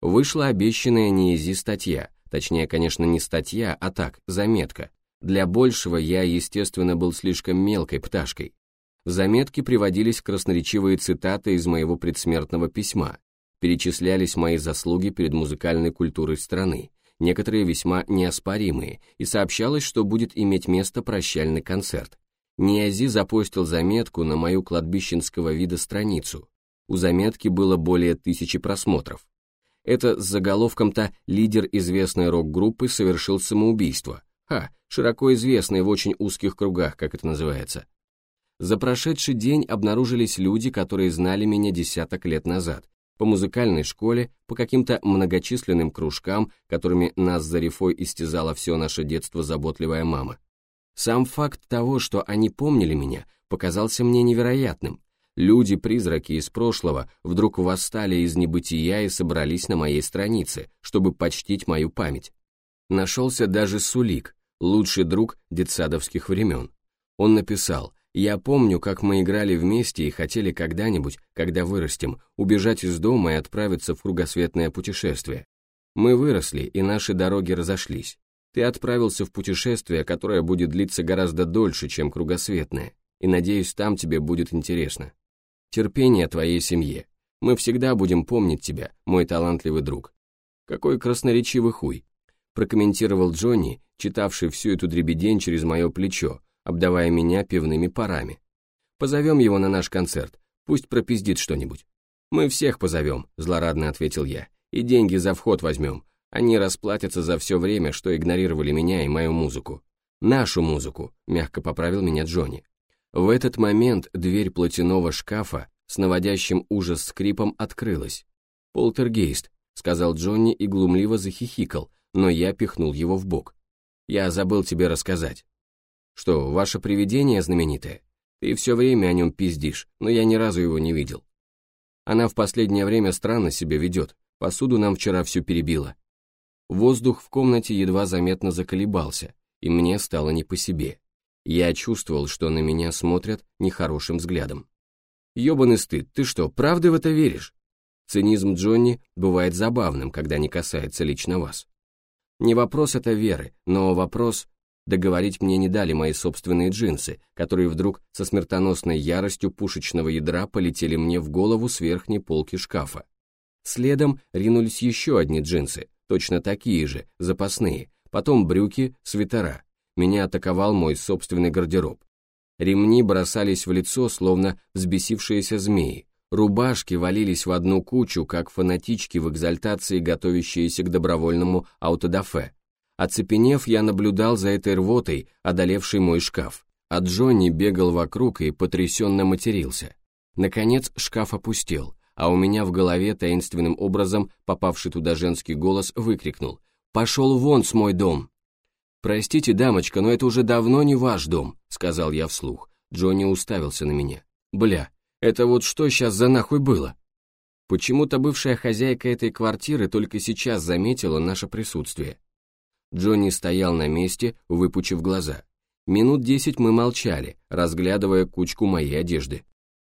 Вышла обещанная Ниези статья, точнее, конечно, не статья, а так, заметка. Для большего я, естественно, был слишком мелкой пташкой. В заметке приводились красноречивые цитаты из моего предсмертного письма, перечислялись мои заслуги перед музыкальной культурой страны, некоторые весьма неоспоримые, и сообщалось, что будет иметь место прощальный концерт. Ниази запостил заметку на мою кладбищенского вида страницу. У заметки было более тысячи просмотров. Это с заголовком-то «Лидер известной рок-группы совершил самоубийство». Ха, широко известный в очень узких кругах, как это называется. За прошедший день обнаружились люди, которые знали меня десяток лет назад, по музыкальной школе, по каким-то многочисленным кружкам, которыми нас за рифой истязала все наше детство заботливая мама. Сам факт того, что они помнили меня, показался мне невероятным. Люди-призраки из прошлого вдруг восстали из небытия и собрались на моей странице, чтобы почтить мою память. Нашелся даже Сулик, лучший друг детсадовских времен. Он написал я помню, как мы играли вместе и хотели когда-нибудь, когда вырастем, убежать из дома и отправиться в кругосветное путешествие. Мы выросли, и наши дороги разошлись. Ты отправился в путешествие, которое будет длиться гораздо дольше, чем кругосветное, и, надеюсь, там тебе будет интересно. Терпение твоей семье. Мы всегда будем помнить тебя, мой талантливый друг. Какой красноречивый хуй, прокомментировал Джонни, читавший всю эту дребедень через мое плечо, обдавая меня пивными парами. «Позовем его на наш концерт, пусть пропиздит что-нибудь». «Мы всех позовем», — злорадно ответил я, «и деньги за вход возьмем. Они расплатятся за все время, что игнорировали меня и мою музыку». «Нашу музыку», — мягко поправил меня Джонни. В этот момент дверь платяного шкафа с наводящим ужас скрипом открылась. «Полтергейст», — сказал Джонни и глумливо захихикал, но я пихнул его в бок. «Я забыл тебе рассказать. Что, ваше привидение знаменитое? Ты все время о нем пиздишь, но я ни разу его не видел. Она в последнее время странно себя ведет, посуду нам вчера всю перебила. Воздух в комнате едва заметно заколебался, и мне стало не по себе. Я чувствовал, что на меня смотрят нехорошим взглядом. Ёбаный стыд, ты что, правда в это веришь? Цинизм Джонни бывает забавным, когда не касается лично вас. Не вопрос это веры, но вопрос, Договорить мне не дали мои собственные джинсы, которые вдруг со смертоносной яростью пушечного ядра полетели мне в голову с верхней полки шкафа. Следом ринулись еще одни джинсы, точно такие же, запасные, потом брюки, свитера. Меня атаковал мой собственный гардероб. Ремни бросались в лицо, словно взбесившиеся змеи. Рубашки валились в одну кучу, как фанатички в экзальтации, готовящиеся к добровольному аутодафе. Оцепенев, я наблюдал за этой рвотой, одолевшей мой шкаф, а Джонни бегал вокруг и потрясенно матерился. Наконец шкаф опустел, а у меня в голове таинственным образом попавший туда женский голос выкрикнул «Пошел вон с мой дом!» «Простите, дамочка, но это уже давно не ваш дом», — сказал я вслух. Джонни уставился на меня. «Бля, это вот что сейчас за нахуй было?» Почему-то бывшая хозяйка этой квартиры только сейчас заметила наше присутствие. Джонни стоял на месте, выпучив глаза. Минут десять мы молчали, разглядывая кучку моей одежды.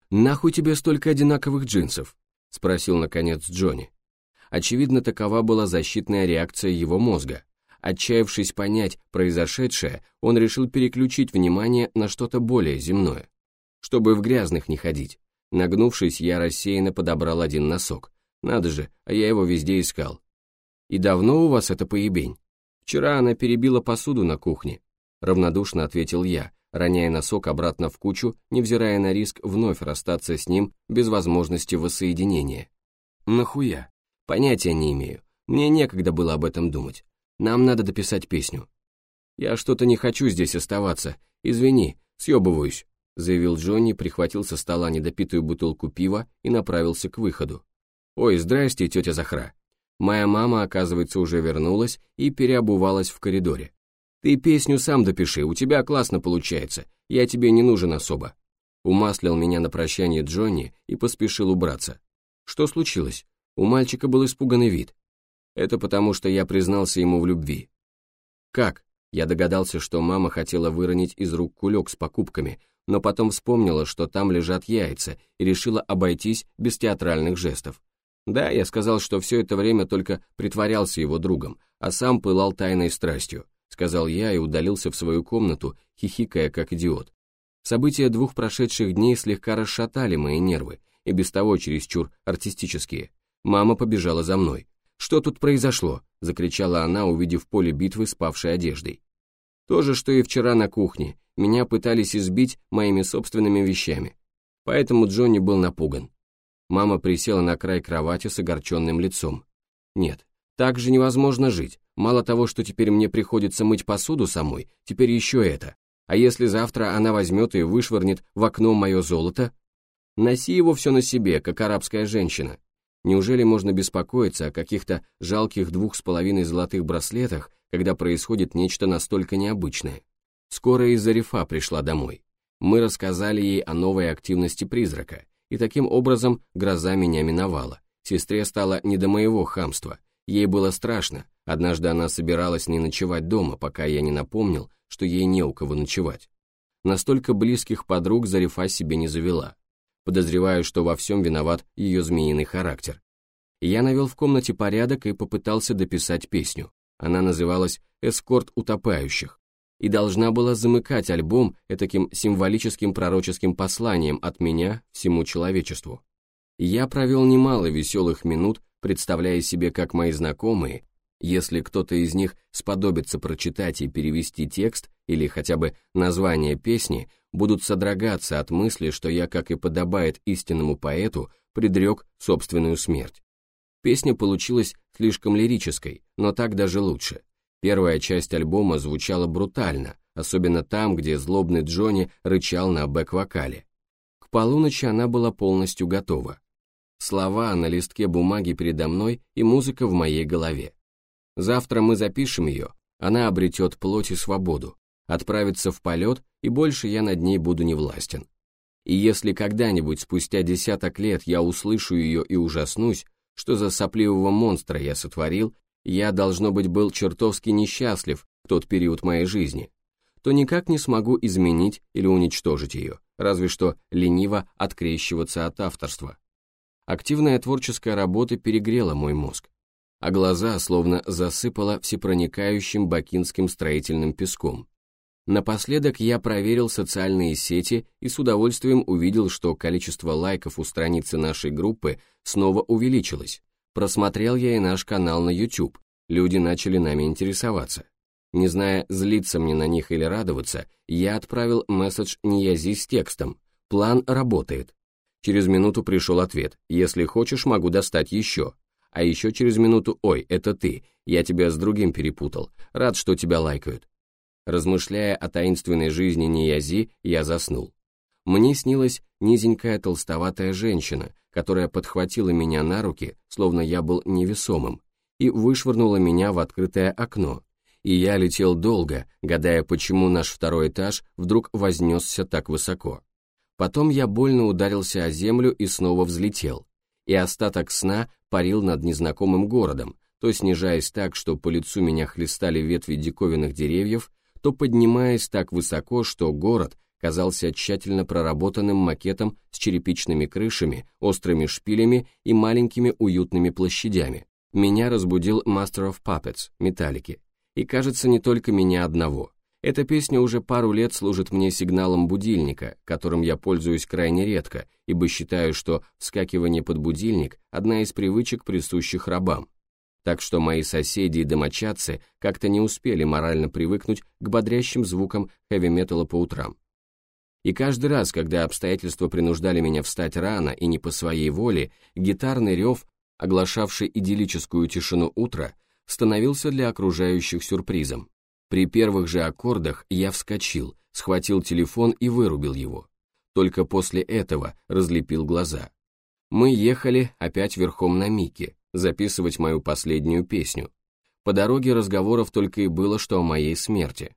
«Нахуй тебе столько одинаковых джинсов?» — спросил, наконец, Джонни. Очевидно, такова была защитная реакция его мозга. Отчаявшись понять произошедшее, он решил переключить внимание на что-то более земное. Чтобы в грязных не ходить. Нагнувшись, я рассеянно подобрал один носок. Надо же, а я его везде искал. «И давно у вас это поебень?» «Вчера она перебила посуду на кухне», — равнодушно ответил я, роняя носок обратно в кучу, невзирая на риск вновь расстаться с ним без возможности воссоединения. «Нахуя? Понятия не имею. Мне некогда было об этом думать. Нам надо дописать песню. Я что-то не хочу здесь оставаться, «Извини, съебываюсь», — заявил Джонни, прихватил со стола недопитую бутылку пива и направился к выходу. «Ой, здрасте, тетя Захра». Моя мама, оказывается, уже вернулась и переобувалась в коридоре. «Ты песню сам допиши, у тебя классно получается, я тебе не нужен особо». Умаслил меня на прощание Джонни и поспешил убраться. Что случилось? У мальчика был испуганный вид. Это потому, что я признался ему в любви. Как? Я догадался, что мама хотела выронить из рук кулек с покупками, но потом вспомнила, что там лежат яйца, и решила обойтись без театральных жестов. Да, я сказал, что все это время только притворялся его другом, а сам пылал тайной страстью, сказал я и удалился в свою комнату, хихикая как идиот. События двух прошедших дней слегка расшатали мои нервы, и без того чересчур артистические. Мама побежала за мной. «Что тут произошло?» — закричала она, увидев поле битвы с павшей одеждой. То же, что и вчера на кухне, меня пытались избить моими собственными вещами. Поэтому Джонни был напуган. Мама присела на край кровати с огорченным лицом. Нет, так же невозможно жить. Мало того, что теперь мне приходится мыть посуду самой, теперь еще это. А если завтра она возьмет и вышвырнет в окно мое золото? Носи его все на себе, как арабская женщина. Неужели можно беспокоиться о каких-то жалких двух с половиной золотых браслетах, когда происходит нечто настолько необычное? Скоро из Зарифа пришла домой. Мы рассказали ей о новой активности призрака, и таким образом гроза меня миновала. Сестре стало не до моего хамства. Ей было страшно, однажды она собиралась не ночевать дома, пока я не напомнил, что ей не у кого ночевать. Настолько близких подруг Зарифа себе не завела. Подозреваю, что во всем виноват ее змеиный характер. Я навел в комнате порядок и попытался дописать песню. Она называлась «Эскорт утопающих» и должна была замыкать альбом этаким символическим пророческим посланием от меня всему человечеству. Я провел немало веселых минут, представляя себе, как мои знакомые, если кто-то из них сподобится прочитать и перевести текст или хотя бы название песни, будут содрогаться от мысли, что я, как и подобает истинному поэту, предрек собственную смерть. Песня получилась слишком лирической, но так даже лучше. Первая часть альбома звучала брутально, особенно там, где злобный Джонни рычал на бэк-вокале. К полуночи она была полностью готова. Слова на листке бумаги передо мной и музыка в моей голове. Завтра мы запишем ее, она обретет плоть и свободу, отправится в полет, и больше я над ней буду не властен. И если когда-нибудь спустя десяток лет я услышу ее и ужаснусь, что за сопливого монстра я сотворил, я, должно быть, был чертовски несчастлив в тот период моей жизни, то никак не смогу изменить или уничтожить ее, разве что лениво открещиваться от авторства. Активная творческая работа перегрела мой мозг, а глаза словно засыпала всепроникающим бакинским строительным песком. Напоследок я проверил социальные сети и с удовольствием увидел, что количество лайков у страницы нашей группы снова увеличилось. Просмотрел я и наш канал на YouTube, люди начали нами интересоваться. Не зная, злиться мне на них или радоваться, я отправил месседж Ниязи с текстом «План работает». Через минуту пришел ответ «Если хочешь, могу достать еще». А еще через минуту «Ой, это ты, я тебя с другим перепутал, рад, что тебя лайкают». Размышляя о таинственной жизни Ниязи, я заснул. Мне снилась низенькая толстоватая женщина, которая подхватила меня на руки, словно я был невесомым, и вышвырнула меня в открытое окно. И я летел долго, гадая, почему наш второй этаж вдруг вознесся так высоко. Потом я больно ударился о землю и снова взлетел, и остаток сна парил над незнакомым городом, то снижаясь так, что по лицу меня хлестали ветви диковинных деревьев, то поднимаясь так высоко, что город казался тщательно проработанным макетом с черепичными крышами, острыми шпилями и маленькими уютными площадями. Меня разбудил Master of Puppets, Металлики. И кажется, не только меня одного. Эта песня уже пару лет служит мне сигналом будильника, которым я пользуюсь крайне редко, ибо считаю, что вскакивание под будильник – одна из привычек, присущих рабам так что мои соседи и домочадцы как-то не успели морально привыкнуть к бодрящим звукам хэви-металла по утрам. И каждый раз, когда обстоятельства принуждали меня встать рано и не по своей воле, гитарный рев, оглашавший идиллическую тишину утра, становился для окружающих сюрпризом. При первых же аккордах я вскочил, схватил телефон и вырубил его. Только после этого разлепил глаза. Мы ехали опять верхом на Мике, записывать мою последнюю песню. По дороге разговоров только и было, что о моей смерти.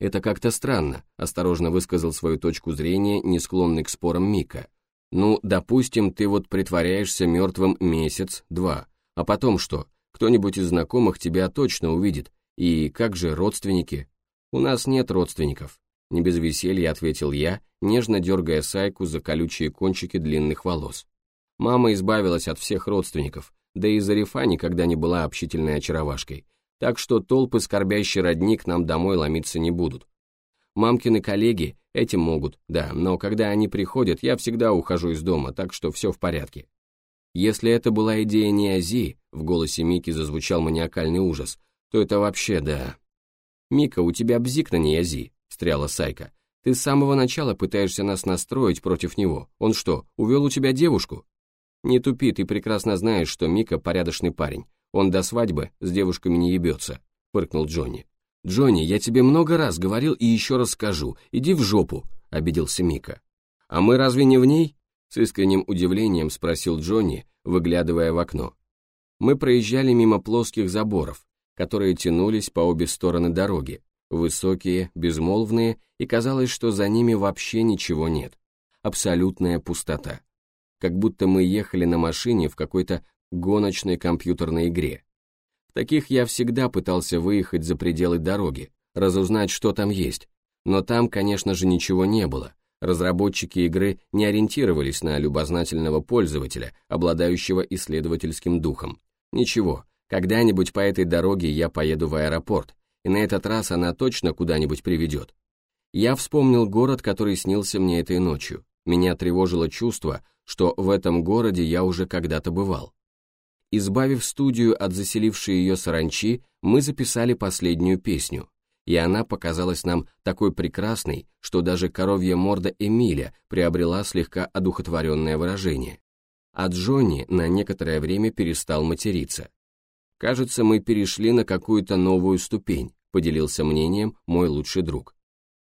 Это как-то странно, осторожно высказал свою точку зрения, не склонный к спорам Мика. Ну, допустим, ты вот притворяешься мертвым месяц-два, а потом что? Кто-нибудь из знакомых тебя точно увидит. И как же родственники? У нас нет родственников. Не без веселья ответил я, нежно дергая Сайку за колючие кончики длинных волос. Мама избавилась от всех родственников, да и Зарифа никогда не была общительной очаровашкой, так что толпы скорбящий родник нам домой ломиться не будут. Мамкины коллеги этим могут, да, но когда они приходят, я всегда ухожу из дома, так что все в порядке. Если это была идея не Ази, в голосе Мики зазвучал маниакальный ужас, то это вообще да. «Мика, у тебя бзик на Ниязи», — встряла Сайка. «Ты с самого начала пытаешься нас настроить против него. Он что, увел у тебя девушку?» «Не тупи, ты прекрасно знаешь, что Мика порядочный парень. Он до свадьбы с девушками не ебется», — фыркнул Джонни. «Джонни, я тебе много раз говорил и еще раз скажу. Иди в жопу», — обиделся Мика. «А мы разве не в ней?» — с искренним удивлением спросил Джонни, выглядывая в окно. Мы проезжали мимо плоских заборов, которые тянулись по обе стороны дороги, высокие, безмолвные, и казалось, что за ними вообще ничего нет. Абсолютная пустота как будто мы ехали на машине в какой-то гоночной компьютерной игре. В таких я всегда пытался выехать за пределы дороги, разузнать, что там есть, но там, конечно же, ничего не было. Разработчики игры не ориентировались на любознательного пользователя, обладающего исследовательским духом. Ничего, когда-нибудь по этой дороге я поеду в аэропорт, и на этот раз она точно куда-нибудь приведет. Я вспомнил город, который снился мне этой ночью. Меня тревожило чувство, что в этом городе я уже когда-то бывал. Избавив студию от заселившей ее саранчи, мы записали последнюю песню, и она показалась нам такой прекрасной, что даже коровья морда Эмиля приобрела слегка одухотворенное выражение. А Джонни на некоторое время перестал материться. «Кажется, мы перешли на какую-то новую ступень», поделился мнением мой лучший друг.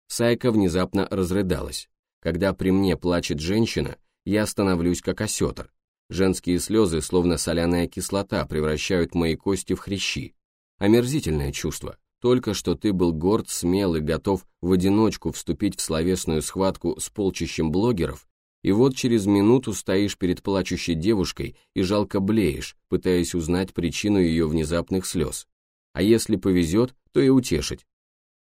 Сайка внезапно разрыдалась. Когда при мне плачет женщина, я становлюсь как осетр. Женские слезы, словно соляная кислота, превращают мои кости в хрящи. Омерзительное чувство. Только что ты был горд, смел и готов в одиночку вступить в словесную схватку с полчищем блогеров, и вот через минуту стоишь перед плачущей девушкой и жалко блеешь, пытаясь узнать причину ее внезапных слез. А если повезет, то и утешить.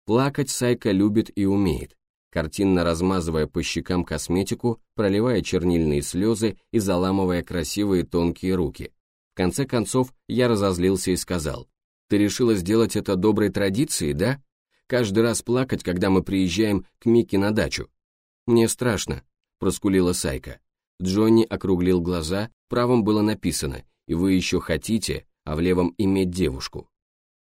Плакать Сайка любит и умеет картинно размазывая по щекам косметику, проливая чернильные слезы и заламывая красивые тонкие руки. В конце концов, я разозлился и сказал, «Ты решила сделать это доброй традицией, да? Каждый раз плакать, когда мы приезжаем к Микке на дачу». «Мне страшно», — проскулила Сайка. Джонни округлил глаза, правом было написано «И вы еще хотите, а в левом иметь девушку».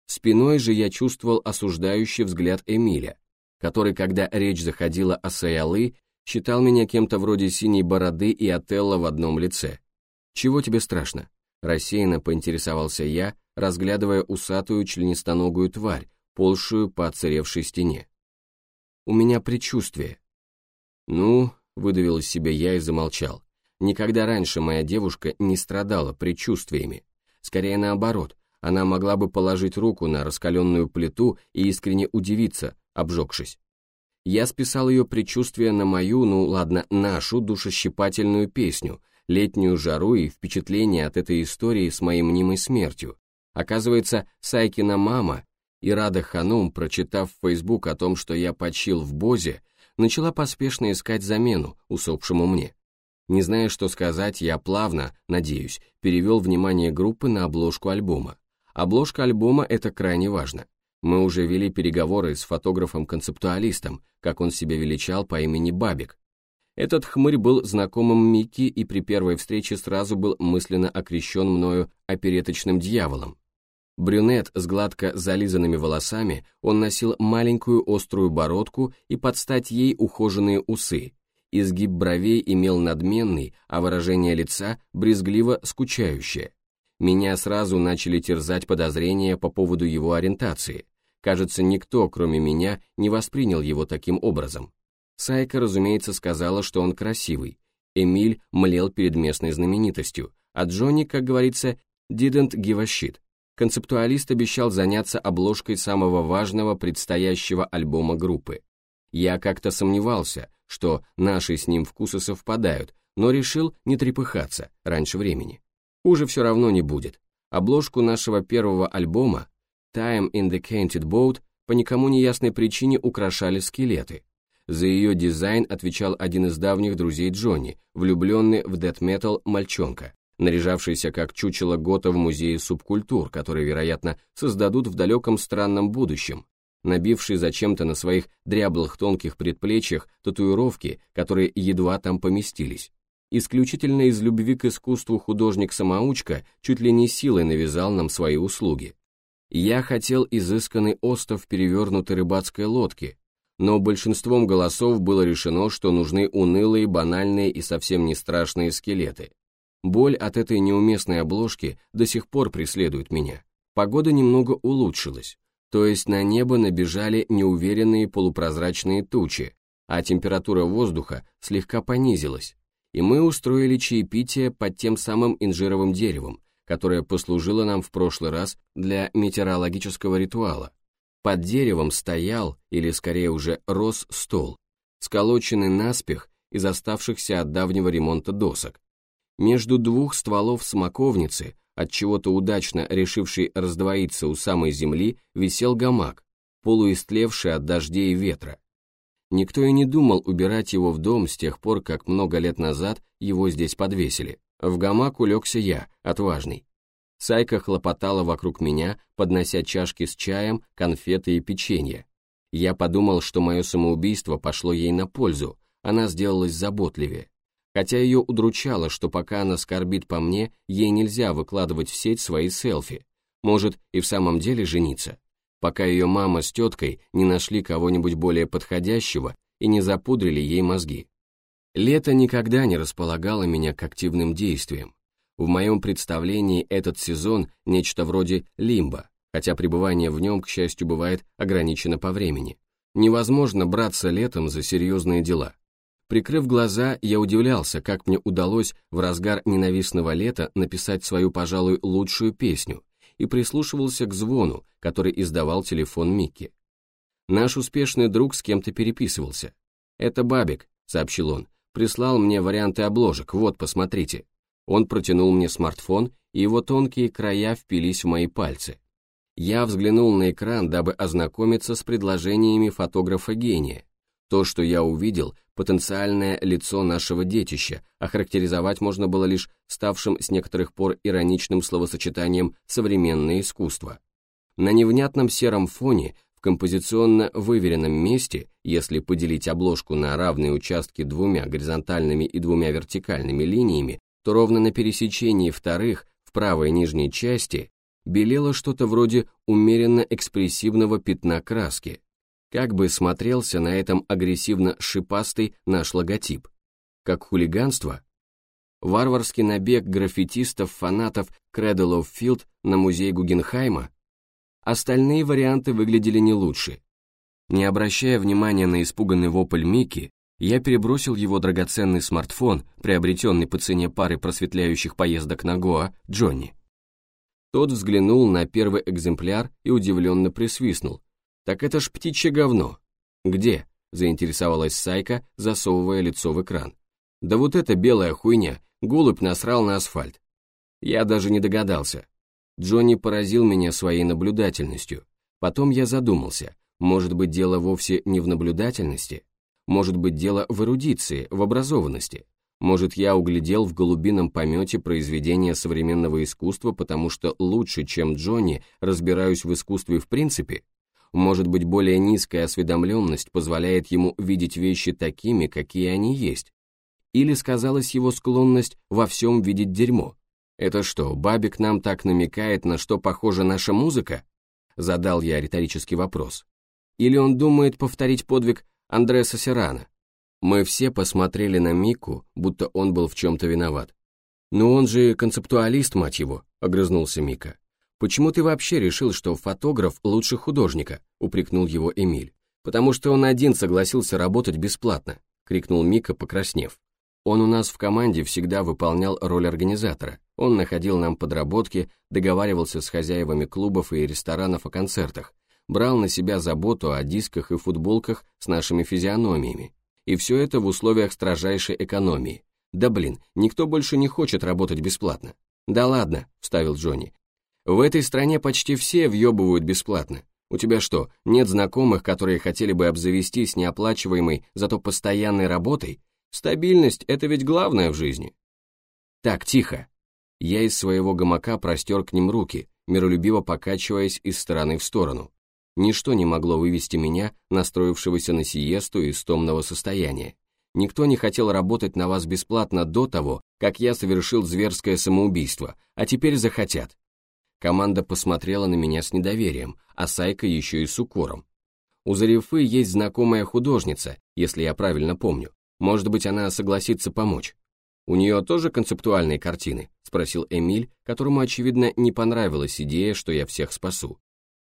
Спиной же я чувствовал осуждающий взгляд Эмиля, который, когда речь заходила о Саялы, считал меня кем-то вроде синей бороды и Отелло в одном лице. «Чего тебе страшно?» Рассеянно поинтересовался я, разглядывая усатую членистоногую тварь, ползшую по отсыревшей стене. «У меня предчувствие». «Ну», — выдавил из себя я и замолчал. Никогда раньше моя девушка не страдала предчувствиями. Скорее наоборот, она могла бы положить руку на раскаленную плиту и искренне удивиться, обжегшись. Я списал ее предчувствие на мою, ну ладно, нашу душещипательную песню, летнюю жару и впечатление от этой истории с моей мнимой смертью. Оказывается, Сайкина мама и Рада Ханум, прочитав в Facebook о том, что я почил в Бозе, начала поспешно искать замену усопшему мне. Не зная, что сказать, я плавно, надеюсь, перевел внимание группы на обложку альбома. Обложка альбома – это крайне важно. Мы уже вели переговоры с фотографом-концептуалистом, как он себя величал по имени Бабик. Этот хмырь был знакомым Микки и при первой встрече сразу был мысленно окрещен мною опереточным дьяволом. Брюнет с гладко зализанными волосами, он носил маленькую острую бородку и под стать ей ухоженные усы. Изгиб бровей имел надменный, а выражение лица брезгливо скучающее. Меня сразу начали терзать подозрения по поводу его ориентации. Кажется, никто, кроме меня, не воспринял его таким образом. Сайка, разумеется, сказала, что он красивый. Эмиль млел перед местной знаменитостью, а Джонни, как говорится, didn't give a shit. Концептуалист обещал заняться обложкой самого важного предстоящего альбома группы. Я как-то сомневался, что наши с ним вкусы совпадают, но решил не трепыхаться раньше времени. Хуже все равно не будет. Обложку нашего первого альбома Time in the Canted Boat по никому неясной причине украшали скелеты. За ее дизайн отвечал один из давних друзей Джонни, влюбленный в дэт-метал мальчонка, наряжавшийся как чучело гота в музее субкультур, которые, вероятно, создадут в далеком странном будущем, набивший зачем-то на своих дряблых тонких предплечьях татуировки, которые едва там поместились. Исключительно из любви к искусству художник-самоучка чуть ли не силой навязал нам свои услуги. Я хотел изысканный остов перевернутой рыбацкой лодки, но большинством голосов было решено, что нужны унылые, банальные и совсем не страшные скелеты. Боль от этой неуместной обложки до сих пор преследует меня. Погода немного улучшилась, то есть на небо набежали неуверенные полупрозрачные тучи, а температура воздуха слегка понизилась, и мы устроили чаепитие под тем самым инжировым деревом, которое послужило нам в прошлый раз для метеорологического ритуала. Под деревом стоял, или скорее уже рос стол, сколоченный наспех из оставшихся от давнего ремонта досок. Между двух стволов смоковницы от чего-то удачно решивший раздвоиться у самой земли, висел гамак, полуистлевший от дождей и ветра. Никто и не думал убирать его в дом с тех пор, как много лет назад его здесь подвесили. В гамак улегся я, отважный. Сайка хлопотала вокруг меня, поднося чашки с чаем, конфеты и печенье. Я подумал, что мое самоубийство пошло ей на пользу, она сделалась заботливее хотя ее удручало, что пока она скорбит по мне, ей нельзя выкладывать в сеть свои селфи, может и в самом деле жениться, пока ее мама с теткой не нашли кого-нибудь более подходящего и не запудрили ей мозги. Лето никогда не располагало меня к активным действиям. В моем представлении этот сезон нечто вроде лимба, хотя пребывание в нем, к счастью, бывает ограничено по времени. Невозможно браться летом за серьезные дела. Прикрыв глаза, я удивлялся, как мне удалось в разгар ненавистного лета написать свою, пожалуй, лучшую песню, и прислушивался к звону, который издавал телефон Микки. Наш успешный друг с кем-то переписывался. «Это Бабик», — сообщил он, — «прислал мне варианты обложек, вот, посмотрите». Он протянул мне смартфон, и его тонкие края впились в мои пальцы. Я взглянул на экран, дабы ознакомиться с предложениями фотографа-гения. То, что я увидел, потенциальное лицо нашего детища, охарактеризовать можно было лишь ставшим с некоторых пор ироничным словосочетанием «современное искусство». На невнятном сером фоне, в композиционно выверенном месте, если поделить обложку на равные участки двумя горизонтальными и двумя вертикальными линиями, то ровно на пересечении вторых, в правой нижней части, белело что-то вроде умеренно экспрессивного пятна краски, как бы смотрелся на этом агрессивно-шипастый наш логотип? Как хулиганство? Варварский набег граффитистов-фанатов Cradle of Field на музей Гугенхайма? Остальные варианты выглядели не лучше. Не обращая внимания на испуганный вопль Микки, я перебросил его драгоценный смартфон, приобретенный по цене пары просветляющих поездок на Гоа, Джонни. Тот взглянул на первый экземпляр и удивленно присвистнул, «Так это ж птичье говно». «Где?» – заинтересовалась Сайка, засовывая лицо в экран. «Да вот эта белая хуйня, голубь насрал на асфальт». Я даже не догадался. Джонни поразил меня своей наблюдательностью. Потом я задумался, может быть дело вовсе не в наблюдательности? Может быть дело в эрудиции, в образованности? Может я углядел в голубином помете произведения современного искусства, потому что лучше, чем Джонни, разбираюсь в искусстве в принципе? Может быть, более низкая осведомленность позволяет ему видеть вещи такими, какие они есть? Или сказалась его склонность во всем видеть дерьмо? Это что, Бабик нам так намекает, на что похожа наша музыка? Задал я риторический вопрос. Или он думает повторить подвиг Андреса Серрана? Мы все посмотрели на Мику, будто он был в чем-то виноват. «Но он же концептуалист, мать его», — огрызнулся Мика. «Почему ты вообще решил, что фотограф лучше художника?» — упрекнул его Эмиль. «Потому что он один согласился работать бесплатно», — крикнул Мика, покраснев. «Он у нас в команде всегда выполнял роль организатора. Он находил нам подработки, договаривался с хозяевами клубов и ресторанов о концертах, брал на себя заботу о дисках и футболках с нашими физиономиями. И все это в условиях строжайшей экономии. Да блин, никто больше не хочет работать бесплатно. Да ладно, вставил Джонни. В этой стране почти все въебывают бесплатно. У тебя что, нет знакомых, которые хотели бы обзавестись неоплачиваемой, зато постоянной работой? Стабильность – это ведь главное в жизни. Так, тихо. Я из своего гамака простер к ним руки, миролюбиво покачиваясь из стороны в сторону. Ничто не могло вывести меня, настроившегося на сиесту из томного состояния. Никто не хотел работать на вас бесплатно до того, как я совершил зверское самоубийство, а теперь захотят. Команда посмотрела на меня с недоверием, а Сайка еще и с укором. У Зарифы есть знакомая художница, если я правильно помню. Может быть, она согласится помочь. У нее тоже концептуальные картины? Спросил Эмиль, которому, очевидно, не понравилась идея, что я всех спасу.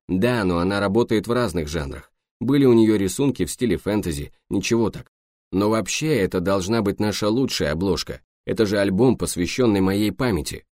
Да, но она работает в разных жанрах. Были у нее рисунки в стиле фэнтези, ничего так. Но вообще это должна быть наша лучшая обложка. Это же альбом, посвященный моей памяти.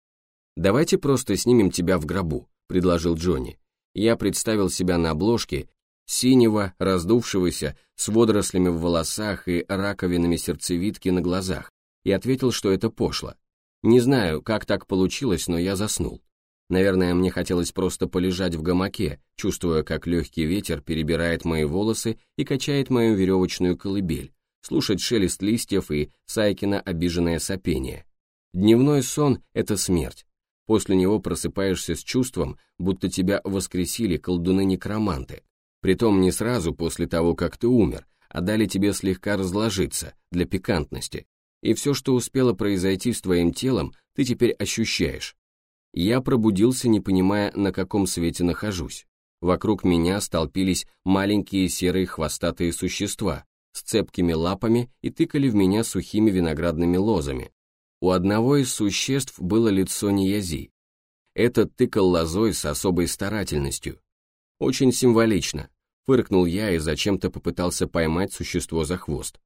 «Давайте просто снимем тебя в гробу», — предложил Джонни. Я представил себя на обложке, синего, раздувшегося, с водорослями в волосах и раковинами сердцевидки на глазах, и ответил, что это пошло. Не знаю, как так получилось, но я заснул. Наверное, мне хотелось просто полежать в гамаке, чувствуя, как легкий ветер перебирает мои волосы и качает мою веревочную колыбель, слушать шелест листьев и Сайкина обиженное сопение. Дневной сон — это смерть. После него просыпаешься с чувством, будто тебя воскресили колдуны-некроманты. Притом не сразу после того, как ты умер, а дали тебе слегка разложиться, для пикантности. И все, что успело произойти с твоим телом, ты теперь ощущаешь. Я пробудился, не понимая, на каком свете нахожусь. Вокруг меня столпились маленькие серые хвостатые существа с цепкими лапами и тыкали в меня сухими виноградными лозами, у одного из существ было лицо Ниязи. Этот тыкал лозой с особой старательностью. Очень символично. Фыркнул я и зачем-то попытался поймать существо за хвост.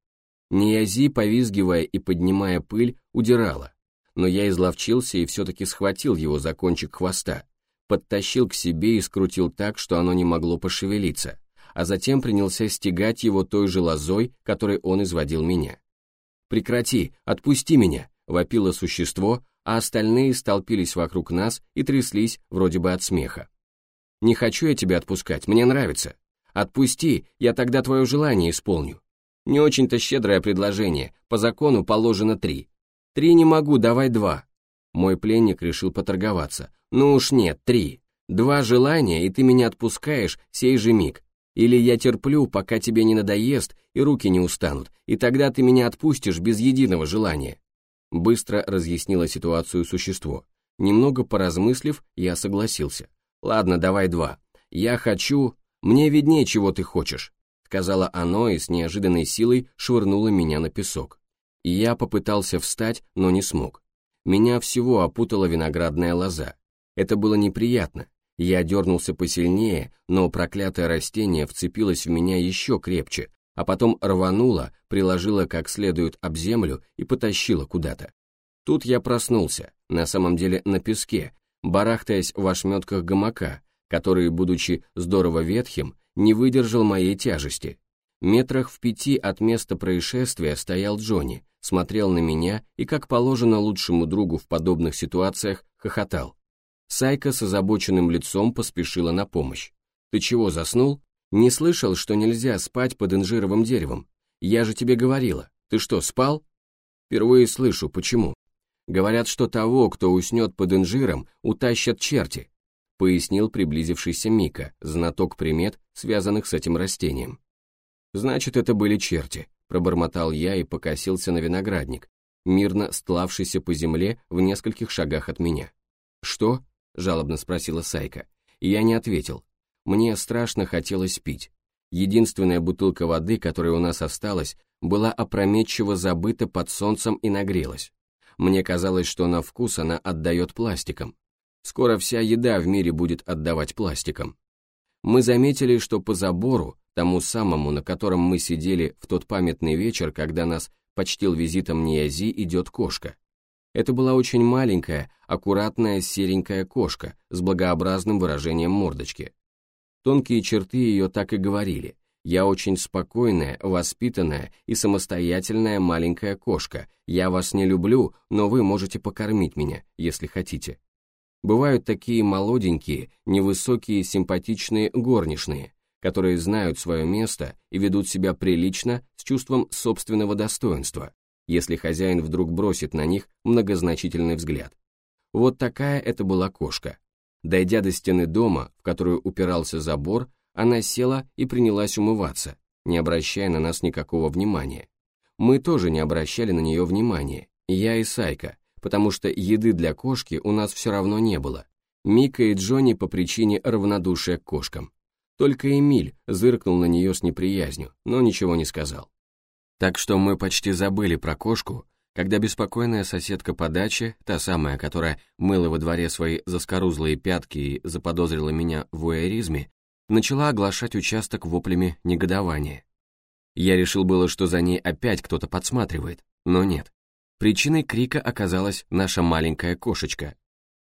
Ниязи, повизгивая и поднимая пыль, удирала. Но я изловчился и все-таки схватил его за кончик хвоста, подтащил к себе и скрутил так, что оно не могло пошевелиться, а затем принялся стегать его той же лозой, которой он изводил меня. «Прекрати! Отпусти меня!» вопило существо, а остальные столпились вокруг нас и тряслись вроде бы от смеха. «Не хочу я тебя отпускать, мне нравится. Отпусти, я тогда твое желание исполню. Не очень-то щедрое предложение, по закону положено три. Три не могу, давай два». Мой пленник решил поторговаться. «Ну уж нет, три. Два желания, и ты меня отпускаешь сей же миг. Или я терплю, пока тебе не надоест и руки не устанут, и тогда ты меня отпустишь без единого желания. Быстро разъяснило ситуацию существо. Немного поразмыслив, я согласился. «Ладно, давай два. Я хочу... Мне виднее, чего ты хочешь», сказала оно и с неожиданной силой швырнуло меня на песок. Я попытался встать, но не смог. Меня всего опутала виноградная лоза. Это было неприятно. Я дернулся посильнее, но проклятое растение вцепилось в меня еще крепче, а потом рванула, приложила как следует об землю и потащила куда-то. Тут я проснулся, на самом деле на песке, барахтаясь в ошметках гамака, который, будучи здорово ветхим, не выдержал моей тяжести. Метрах в пяти от места происшествия стоял Джонни, смотрел на меня и, как положено лучшему другу в подобных ситуациях, хохотал. Сайка с озабоченным лицом поспешила на помощь. «Ты чего, заснул?» Не слышал, что нельзя спать под инжировым деревом? Я же тебе говорила. Ты что, спал? Впервые слышу, почему? Говорят, что того, кто уснет под инжиром, утащат черти, пояснил приблизившийся Мика, знаток примет, связанных с этим растением. Значит, это были черти, пробормотал я и покосился на виноградник, мирно стлавшийся по земле в нескольких шагах от меня. «Что?» — жалобно спросила Сайка. Я не ответил, мне страшно хотелось пить. Единственная бутылка воды, которая у нас осталась, была опрометчиво забыта под солнцем и нагрелась. Мне казалось, что на вкус она отдает пластиком. Скоро вся еда в мире будет отдавать пластиком. Мы заметили, что по забору, тому самому, на котором мы сидели в тот памятный вечер, когда нас почтил визитом Ниязи, идет кошка. Это была очень маленькая, аккуратная серенькая кошка с благообразным выражением мордочки. Тонкие черты ее так и говорили. Я очень спокойная, воспитанная и самостоятельная маленькая кошка. Я вас не люблю, но вы можете покормить меня, если хотите. Бывают такие молоденькие, невысокие, симпатичные горничные, которые знают свое место и ведут себя прилично с чувством собственного достоинства, если хозяин вдруг бросит на них многозначительный взгляд. Вот такая это была кошка. Дойдя до стены дома, в которую упирался забор, она села и принялась умываться, не обращая на нас никакого внимания. Мы тоже не обращали на нее внимания, я и Сайка, потому что еды для кошки у нас все равно не было. Мика и Джонни по причине равнодушия к кошкам. Только Эмиль зыркнул на нее с неприязнью, но ничего не сказал. Так что мы почти забыли про кошку, когда беспокойная соседка по даче, та самая, которая мыла во дворе свои заскорузлые пятки и заподозрила меня в уэризме, начала оглашать участок воплями негодования. Я решил было, что за ней опять кто-то подсматривает, но нет. Причиной крика оказалась наша маленькая кошечка.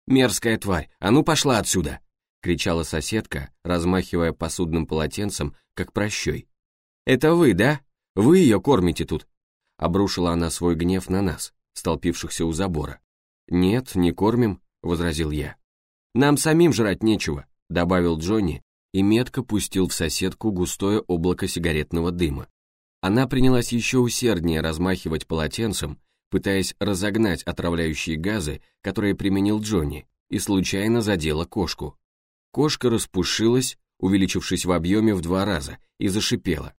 «Мерзкая тварь, а ну пошла отсюда!» — кричала соседка, размахивая посудным полотенцем, как прощой. «Это вы, да? Вы ее кормите тут?» Обрушила она свой гнев на нас, столпившихся у забора. «Нет, не кормим», — возразил я. «Нам самим жрать нечего», — добавил Джонни, и метко пустил в соседку густое облако сигаретного дыма. Она принялась еще усерднее размахивать полотенцем, пытаясь разогнать отравляющие газы, которые применил Джонни, и случайно задела кошку. Кошка распушилась, увеличившись в объеме в два раза, и зашипела.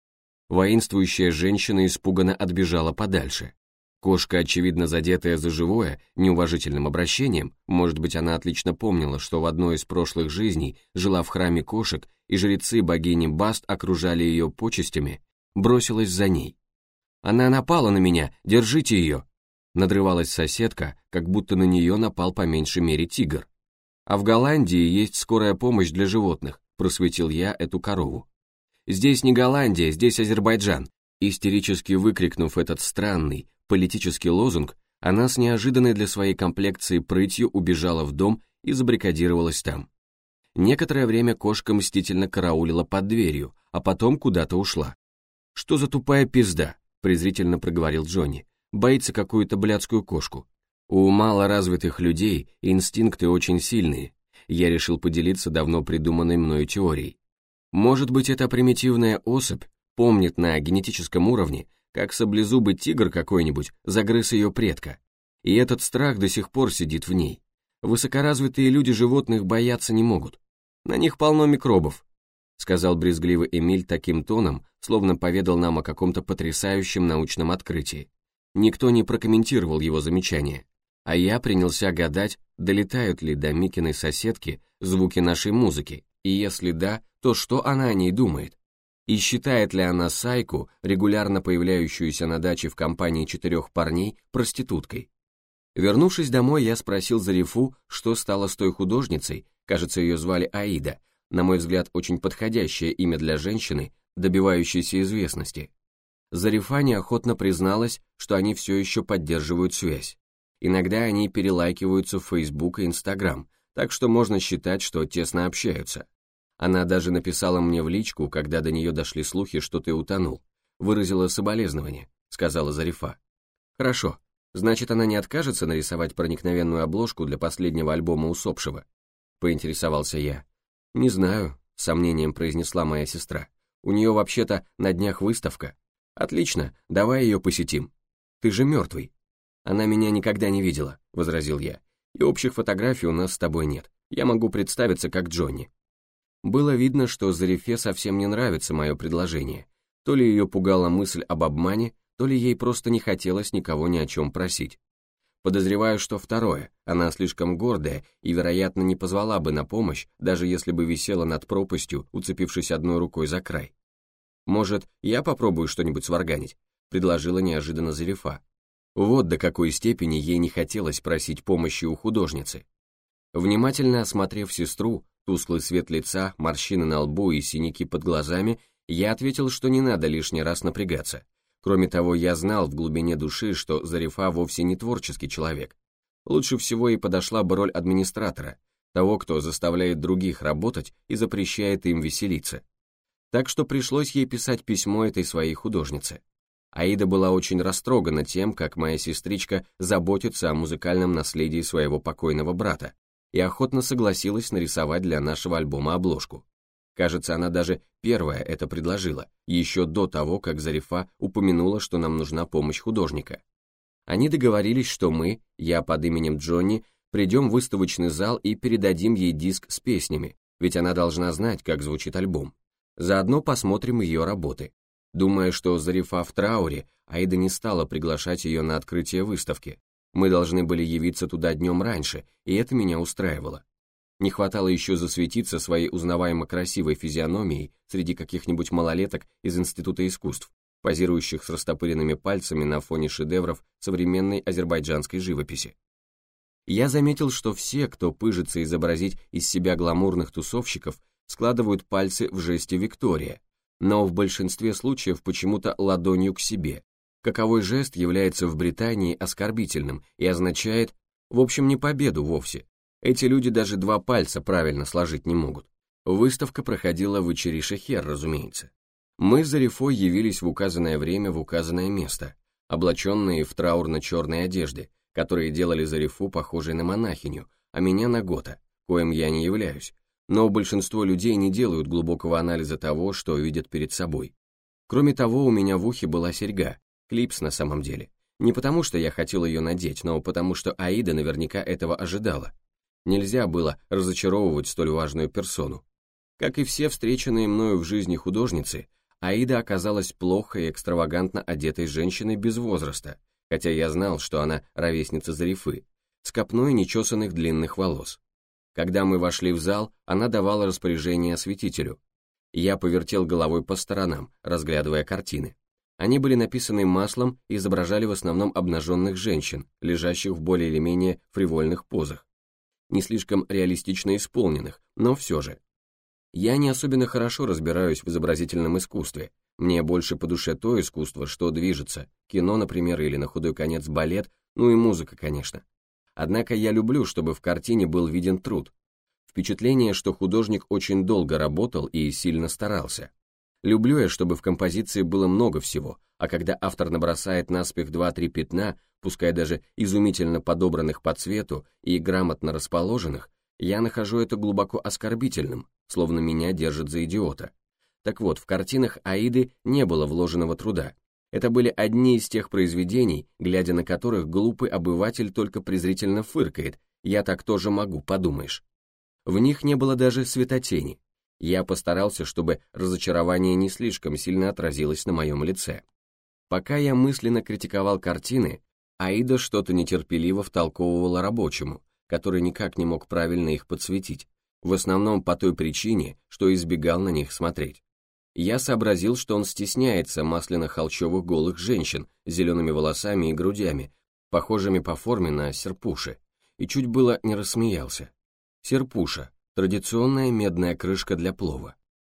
Воинствующая женщина испуганно отбежала подальше. Кошка, очевидно задетая за живое, неуважительным обращением, может быть, она отлично помнила, что в одной из прошлых жизней жила в храме кошек, и жрецы богини Баст окружали ее почестями, бросилась за ней. «Она напала на меня, держите ее!» Надрывалась соседка, как будто на нее напал по меньшей мере тигр. «А в Голландии есть скорая помощь для животных», просветил я эту корову. «Здесь не Голландия, здесь Азербайджан», истерически выкрикнув этот странный, политический лозунг, она с неожиданной для своей комплекции прытью убежала в дом и забрикадировалась там. Некоторое время кошка мстительно караулила под дверью, а потом куда-то ушла. «Что за тупая пизда?» – презрительно проговорил Джонни. «Боится какую-то блядскую кошку. У малоразвитых людей инстинкты очень сильные. Я решил поделиться давно придуманной мною теорией. Может быть, эта примитивная особь помнит на генетическом уровне, как саблезубый тигр какой-нибудь загрыз ее предка. И этот страх до сих пор сидит в ней. Высокоразвитые люди животных бояться не могут. На них полно микробов, сказал брезгливый Эмиль таким тоном, словно поведал нам о каком-то потрясающем научном открытии. Никто не прокомментировал его замечание, а я принялся гадать, долетают ли до Микиной соседки звуки нашей музыки, и если да, то что она о ней думает. И считает ли она Сайку, регулярно появляющуюся на даче в компании четырех парней, проституткой? Вернувшись домой, я спросил Зарифу, что стало с той художницей, кажется, ее звали Аида, на мой взгляд, очень подходящее имя для женщины, добивающейся известности. Зарифа неохотно призналась, что они все еще поддерживают связь. Иногда они перелайкиваются в Facebook и Instagram, так что можно считать, что тесно общаются. Она даже написала мне в личку, когда до нее дошли слухи, что ты утонул. Выразила соболезнование, сказала Зарифа. Хорошо, значит она не откажется нарисовать проникновенную обложку для последнего альбома усопшего? Поинтересовался я. Не знаю, с сомнением произнесла моя сестра. У нее вообще-то на днях выставка. Отлично, давай ее посетим. Ты же мертвый. Она меня никогда не видела, возразил я. И общих фотографий у нас с тобой нет. Я могу представиться как Джонни. Было видно, что Зарифе совсем не нравится мое предложение. То ли ее пугала мысль об обмане, то ли ей просто не хотелось никого ни о чем просить. Подозреваю, что второе, она слишком гордая и, вероятно, не позвала бы на помощь, даже если бы висела над пропастью, уцепившись одной рукой за край. «Может, я попробую что-нибудь сварганить?» — предложила неожиданно Зарифа. Вот до какой степени ей не хотелось просить помощи у художницы. Внимательно осмотрев сестру, тусклый свет лица, морщины на лбу и синяки под глазами, я ответил, что не надо лишний раз напрягаться. Кроме того, я знал в глубине души, что Зарифа вовсе не творческий человек. Лучше всего и подошла бы роль администратора, того, кто заставляет других работать и запрещает им веселиться. Так что пришлось ей писать письмо этой своей художнице. Аида была очень растрогана тем, как моя сестричка заботится о музыкальном наследии своего покойного брата, и охотно согласилась нарисовать для нашего альбома обложку. Кажется, она даже первая это предложила, еще до того, как Зарифа упомянула, что нам нужна помощь художника. Они договорились, что мы, я под именем Джонни, придем в выставочный зал и передадим ей диск с песнями, ведь она должна знать, как звучит альбом. Заодно посмотрим ее работы. Думая, что Зарифа в трауре, Аида не стала приглашать ее на открытие выставки. Мы должны были явиться туда днем раньше, и это меня устраивало. Не хватало еще засветиться своей узнаваемо красивой физиономией среди каких-нибудь малолеток из Института искусств, позирующих с растопыренными пальцами на фоне шедевров современной азербайджанской живописи. Я заметил, что все, кто пыжится изобразить из себя гламурных тусовщиков, складывают пальцы в жесте Виктория, но в большинстве случаев почему-то ладонью к себе. Каковой жест является в Британии оскорбительным и означает, в общем, не победу вовсе, эти люди даже два пальца правильно сложить не могут. Выставка проходила в Ичери-Шехер, разумеется. Мы с Зарифой явились в указанное время в указанное место, облаченные в траурно-черной одежды, которые делали Зарифу похожей на монахиню, а меня на Гота, коим я не являюсь, но большинство людей не делают глубокого анализа того, что видят перед собой. Кроме того, у меня в ухе была серьга, клипс на самом деле. Не потому, что я хотел ее надеть, но потому, что Аида наверняка этого ожидала. Нельзя было разочаровывать столь важную персону. Как и все встреченные мною в жизни художницы, Аида оказалась плохо и экстравагантно одетой женщиной без возраста, хотя я знал, что она ровесница Зарифы, с копной нечесанных длинных волос. Когда мы вошли в зал, она давала распоряжение осветителю. Я повертел головой по сторонам, разглядывая картины. Они были написаны маслом и изображали в основном обнаженных женщин, лежащих в более или менее фривольных позах не слишком реалистично исполненных, но все же. Я не особенно хорошо разбираюсь в изобразительном искусстве, мне больше по душе то искусство, что движется, кино, например, или на худой конец балет, ну и музыка, конечно. Однако я люблю, чтобы в картине был виден труд. Впечатление, что художник очень долго работал и сильно старался. Люблю я, чтобы в композиции было много всего, а когда автор набросает наспех два-три пятна, пускай даже изумительно подобранных по цвету и грамотно расположенных, я нахожу это глубоко оскорбительным, словно меня держат за идиота. Так вот, в картинах Аиды не было вложенного труда. Это были одни из тех произведений, глядя на которых глупый обыватель только презрительно фыркает, я так тоже могу, подумаешь. В них не было даже светотени. Я постарался, чтобы разочарование не слишком сильно отразилось на моем лице. Пока я мысленно критиковал картины, Аида что-то нетерпеливо втолковывала рабочему, который никак не мог правильно их подсветить, в основном по той причине, что избегал на них смотреть. Я сообразил, что он стесняется масляно-холчевых голых женщин с зелеными волосами и грудями, похожими по форме на серпуши, и чуть было не рассмеялся. Серпуша — традиционная медная крышка для плова.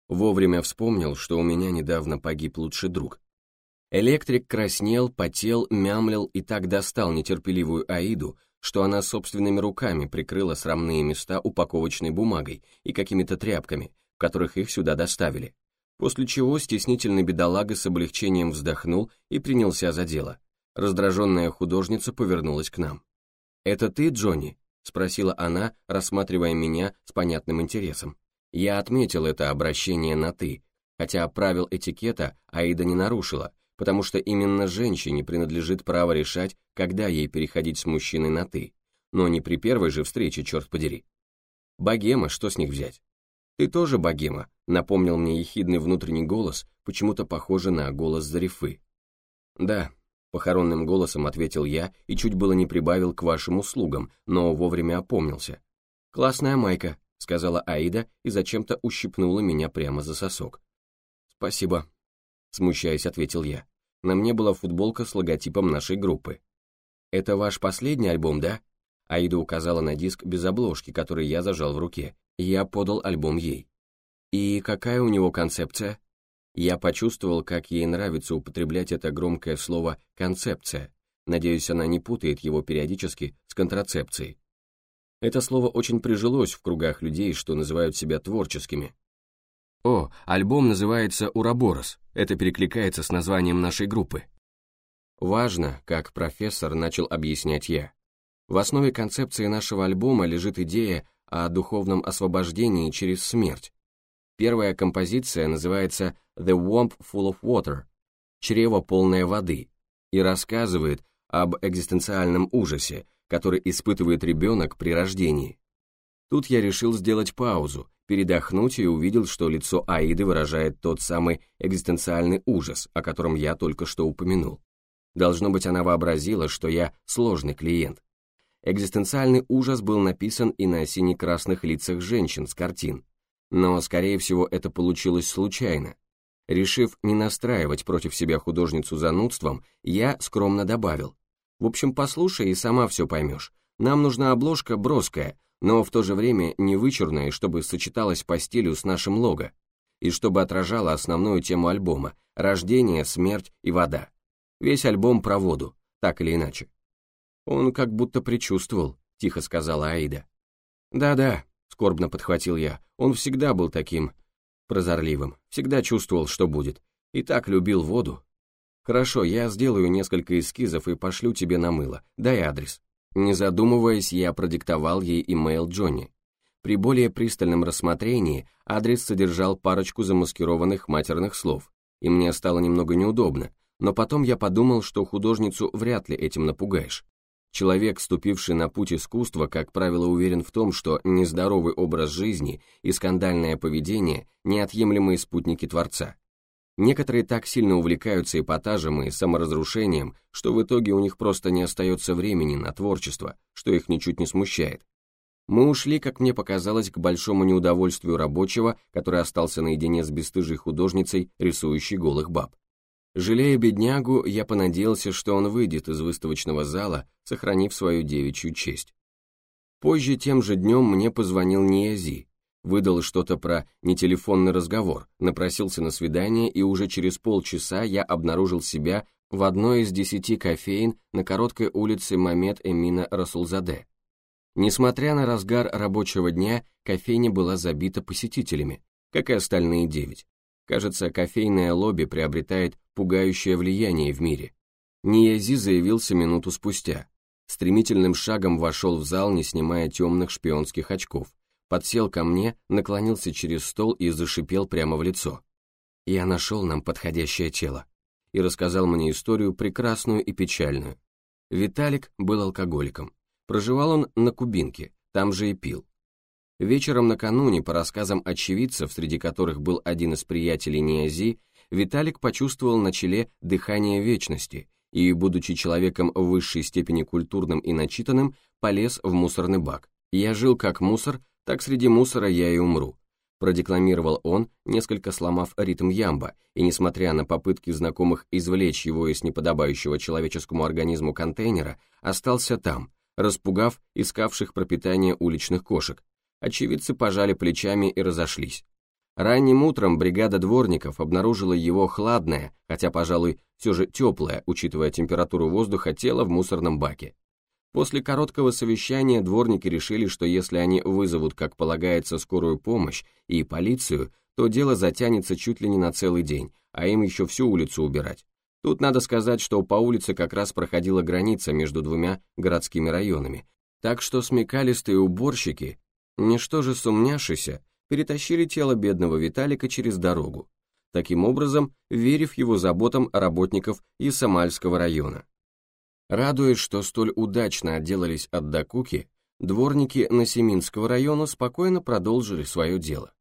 Вовремя вспомнил, что у меня недавно погиб лучший друг, Электрик краснел, потел, мямлил и так достал нетерпеливую Аиду, что она собственными руками прикрыла срамные места упаковочной бумагой и какими-то тряпками, которых их сюда доставили. После чего стеснительный бедолага с облегчением вздохнул и принялся за дело. Раздраженная художница повернулась к нам. «Это ты, Джонни?» — спросила она, рассматривая меня с понятным интересом. Я отметил это обращение на «ты», хотя правил этикета Аида не нарушила, потому что именно женщине принадлежит право решать, когда ей переходить с мужчиной на «ты», но не при первой же встрече, черт подери. Богема, что с них взять? Ты тоже богема, напомнил мне ехидный внутренний голос, почему-то похожий на голос Зарифы. Да, похоронным голосом ответил я и чуть было не прибавил к вашим услугам, но вовремя опомнился. Классная майка, сказала Аида и зачем-то ущипнула меня прямо за сосок. Спасибо, смущаясь, ответил я. На мне была футболка с логотипом нашей группы. «Это ваш последний альбом, да?» Аида указала на диск без обложки, который я зажал в руке. Я подал альбом ей. «И какая у него концепция?» Я почувствовал, как ей нравится употреблять это громкое слово «концепция». Надеюсь, она не путает его периодически с контрацепцией. Это слово очень прижилось в кругах людей, что называют себя творческими. О, альбом называется «Ураборос». Это перекликается с названием нашей группы. Важно, как профессор начал объяснять я. В основе концепции нашего альбома лежит идея о духовном освобождении через смерть. Первая композиция называется «The Womb Full of Water» — «Чрево полное воды» и рассказывает об экзистенциальном ужасе, который испытывает ребенок при рождении. Тут я решил сделать паузу, передохнуть и увидел, что лицо Аиды выражает тот самый экзистенциальный ужас, о котором я только что упомянул. Должно быть, она вообразила, что я сложный клиент. Экзистенциальный ужас был написан и на сине-красных лицах женщин с картин. Но, скорее всего, это получилось случайно. Решив не настраивать против себя художницу занудством, я скромно добавил. В общем, послушай и сама все поймешь. Нам нужна обложка броская, но в то же время не вычурная, чтобы сочеталась по стилю с нашим лого, и чтобы отражала основную тему альбома – рождение, смерть и вода. Весь альбом про воду, так или иначе. Он как будто предчувствовал, тихо сказала Аида. Да-да, скорбно подхватил я, он всегда был таким прозорливым, всегда чувствовал, что будет, и так любил воду. Хорошо, я сделаю несколько эскизов и пошлю тебе на мыло, дай адрес. Не задумываясь, я продиктовал ей имейл Джонни. При более пристальном рассмотрении адрес содержал парочку замаскированных матерных слов, и мне стало немного неудобно, но потом я подумал, что художницу вряд ли этим напугаешь. Человек, ступивший на путь искусства, как правило, уверен в том, что нездоровый образ жизни и скандальное поведение – неотъемлемые спутники Творца. Некоторые так сильно увлекаются эпатажем и саморазрушением, что в итоге у них просто не остается времени на творчество, что их ничуть не смущает. Мы ушли, как мне показалось, к большому неудовольствию рабочего, который остался наедине с бесстыжей художницей, рисующей голых баб. Жалея беднягу, я понадеялся, что он выйдет из выставочного зала, сохранив свою девичью честь. Позже тем же днем мне позвонил Ниази, выдал что-то про нетелефонный разговор, напросился на свидание, и уже через полчаса я обнаружил себя в одной из десяти кофеин на короткой улице Мамед Эмина Расулзаде. Несмотря на разгар рабочего дня, кофейня была забита посетителями, как и остальные девять. Кажется, кофейное лобби приобретает пугающее влияние в мире. Ниязи заявился минуту спустя. Стремительным шагом вошел в зал, не снимая темных шпионских очков. Подсел ко мне, наклонился через стол и зашипел прямо в лицо. Я нашел нам подходящее тело. И рассказал мне историю прекрасную и печальную. Виталик был алкоголиком. Проживал он на Кубинке, там же и пил. Вечером накануне, по рассказам очевидцев, среди которых был один из приятелей Ниази, Виталик почувствовал на челе дыхание вечности и, будучи человеком в высшей степени культурным и начитанным, полез в мусорный бак. «Я жил как мусор, так среди мусора я и умру», продекламировал он, несколько сломав ритм ямба, и, несмотря на попытки знакомых извлечь его из неподобающего человеческому организму контейнера, остался там, распугав искавших пропитание уличных кошек, очевидцы пожали плечами и разошлись. Ранним утром бригада дворников обнаружила его хладное, хотя, пожалуй, все же теплое, учитывая температуру воздуха, тело в мусорном баке. После короткого совещания дворники решили, что если они вызовут, как полагается, скорую помощь и полицию, то дело затянется чуть ли не на целый день, а им еще всю улицу убирать. Тут надо сказать, что по улице как раз проходила граница между двумя городскими районами, так что смекалистые уборщики Ничто же сумняшися перетащили тело бедного Виталика через дорогу, таким образом верив его заботам работников из Самальского района. Радуясь, что столь удачно отделались от докуки, дворники Насеминского района спокойно продолжили свое дело.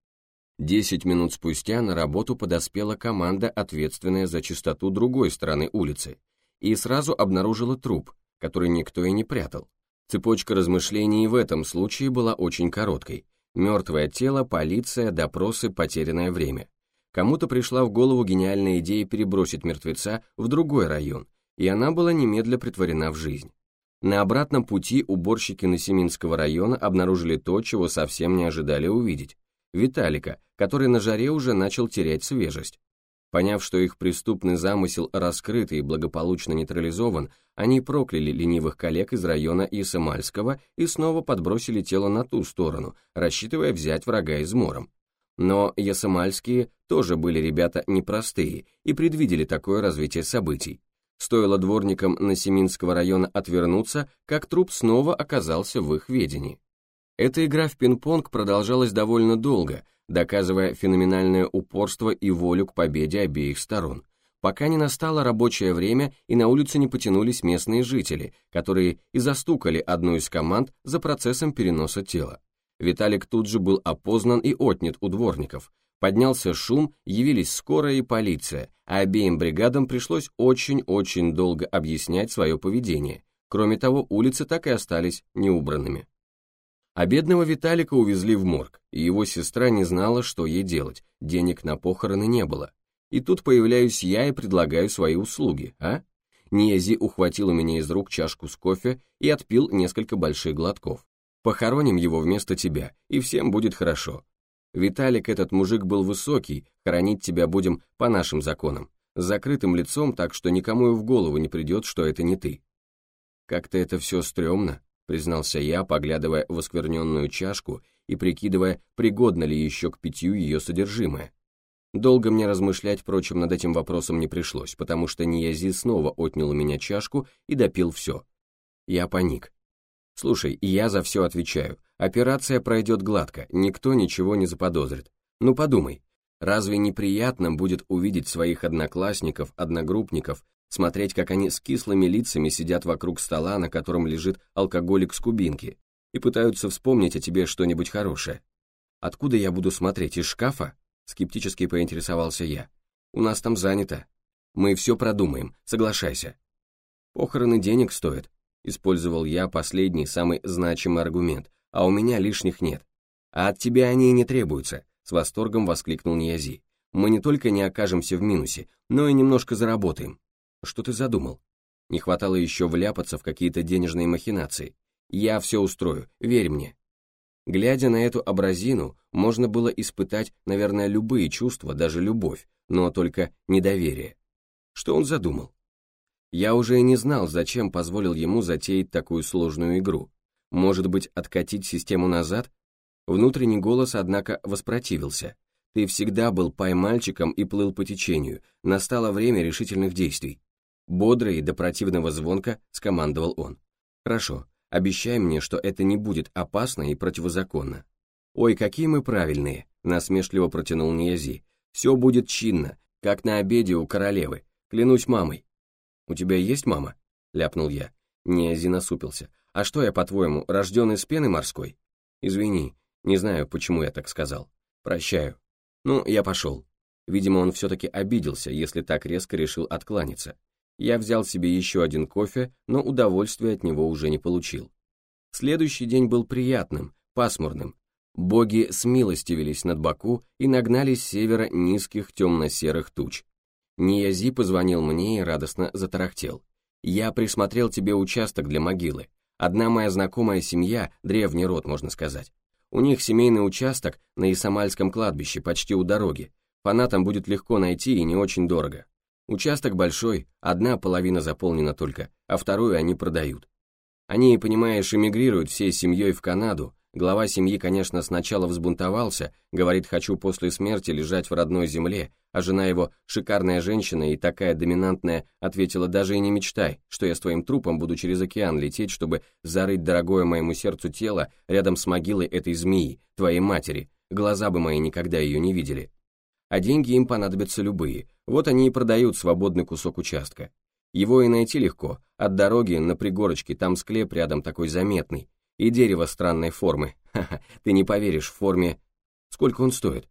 Десять минут спустя на работу подоспела команда, ответственная за чистоту другой стороны улицы, и сразу обнаружила труп, который никто и не прятал. Цепочка размышлений в этом случае была очень короткой. Мертвое тело, полиция, допросы, потерянное время. Кому-то пришла в голову гениальная идея перебросить мертвеца в другой район, и она была немедля притворена в жизнь. На обратном пути уборщики Насиминского района обнаружили то, чего совсем не ожидали увидеть. Виталика, который на жаре уже начал терять свежесть. Поняв, что их преступный замысел раскрыт и благополучно нейтрализован, они прокляли ленивых коллег из района Исамальского и снова подбросили тело на ту сторону, рассчитывая взять врага измором. Но ясамальские тоже были ребята непростые и предвидели такое развитие событий. Стоило дворникам Насиминского района отвернуться, как труп снова оказался в их ведении. Эта игра в пинг-понг продолжалась довольно долго, доказывая феноменальное упорство и волю к победе обеих сторон, пока не настало рабочее время и на улице не потянулись местные жители, которые и застукали одну из команд за процессом переноса тела. Виталик тут же был опознан и отнят у дворников, Поднялся шум, явились скорая и полиция, а обеим бригадам пришлось очень-очень долго объяснять свое поведение. Кроме того, улицы так и остались неубранными. А бедного Виталика увезли в морг, и его сестра не знала, что ей делать, денег на похороны не было. И тут появляюсь я и предлагаю свои услуги, а? Ниези ухватил у меня из рук чашку с кофе и отпил несколько больших глотков. Похороним его вместо тебя, и всем будет хорошо. Виталик этот мужик был высокий, хоронить тебя будем по нашим законам, с закрытым лицом, так что никому и в голову не придет, что это не ты. Как-то это все стрёмно, признался я, поглядывая в оскверненную чашку и прикидывая, пригодно ли еще к питью ее содержимое. Долго мне размышлять, впрочем, над этим вопросом не пришлось, потому что Ниязи снова отнял у меня чашку и допил все. Я паник. Слушай, я за все отвечаю, Операция пройдет гладко, никто ничего не заподозрит. Ну подумай, разве неприятно будет увидеть своих одноклассников, одногруппников, смотреть, как они с кислыми лицами сидят вокруг стола, на котором лежит алкоголик с кубинки, и пытаются вспомнить о тебе что-нибудь хорошее? Откуда я буду смотреть, из шкафа? Скептически поинтересовался я. У нас там занято. Мы все продумаем, соглашайся. Похороны денег стоят. Использовал я последний, самый значимый аргумент, а у меня лишних нет. А от тебя они и не требуются, с восторгом воскликнул Ниязи. Мы не только не окажемся в минусе, но и немножко заработаем. Что ты задумал? Не хватало еще вляпаться в какие-то денежные махинации. Я все устрою, верь мне. Глядя на эту образину, можно было испытать, наверное, любые чувства, даже любовь, но только недоверие. Что он задумал? Я уже и не знал, зачем позволил ему затеять такую сложную игру. Может быть, откатить систему назад? Внутренний голос, однако, воспротивился. Ты всегда был пай-мальчиком и плыл по течению. Настало время решительных действий. Бодро и до противного звонка скомандовал он. Хорошо, обещай мне, что это не будет опасно и противозаконно. Ой, какие мы правильные, насмешливо протянул Ниязи. Все будет чинно, как на обеде у королевы. Клянусь мамой. У тебя есть мама? ляпнул я. Ниязи насупился. А что я, по-твоему, рожден из пены морской? Извини, не знаю, почему я так сказал. Прощаю. Ну, я пошел. Видимо, он все-таки обиделся, если так резко решил откланяться. Я взял себе еще один кофе, но удовольствия от него уже не получил. Следующий день был приятным, пасмурным. Боги смилостивились над Баку и нагнали с севера низких темно-серых туч. Ниязи позвонил мне и радостно затарахтел. «Я присмотрел тебе участок для могилы. Одна моя знакомая семья, древний род, можно сказать. У них семейный участок на Исамальском кладбище, почти у дороги. Фанатам будет легко найти и не очень дорого. Участок большой, одна половина заполнена только, а вторую они продают. Они, понимаешь, эмигрируют всей семьей в Канаду, Глава семьи, конечно, сначала взбунтовался, говорит, хочу после смерти лежать в родной земле, а жена его, шикарная женщина и такая доминантная, ответила, даже и не мечтай, что я с твоим трупом буду через океан лететь, чтобы зарыть дорогое моему сердцу тело рядом с могилой этой змеи, твоей матери, глаза бы мои никогда ее не видели. А деньги им понадобятся любые, вот они и продают свободный кусок участка. Его и найти легко, от дороги на пригорочке, там склеп рядом такой заметный, и дерево странной формы. <laughs> Ха-ха, ты не поверишь, в форме... Сколько он стоит?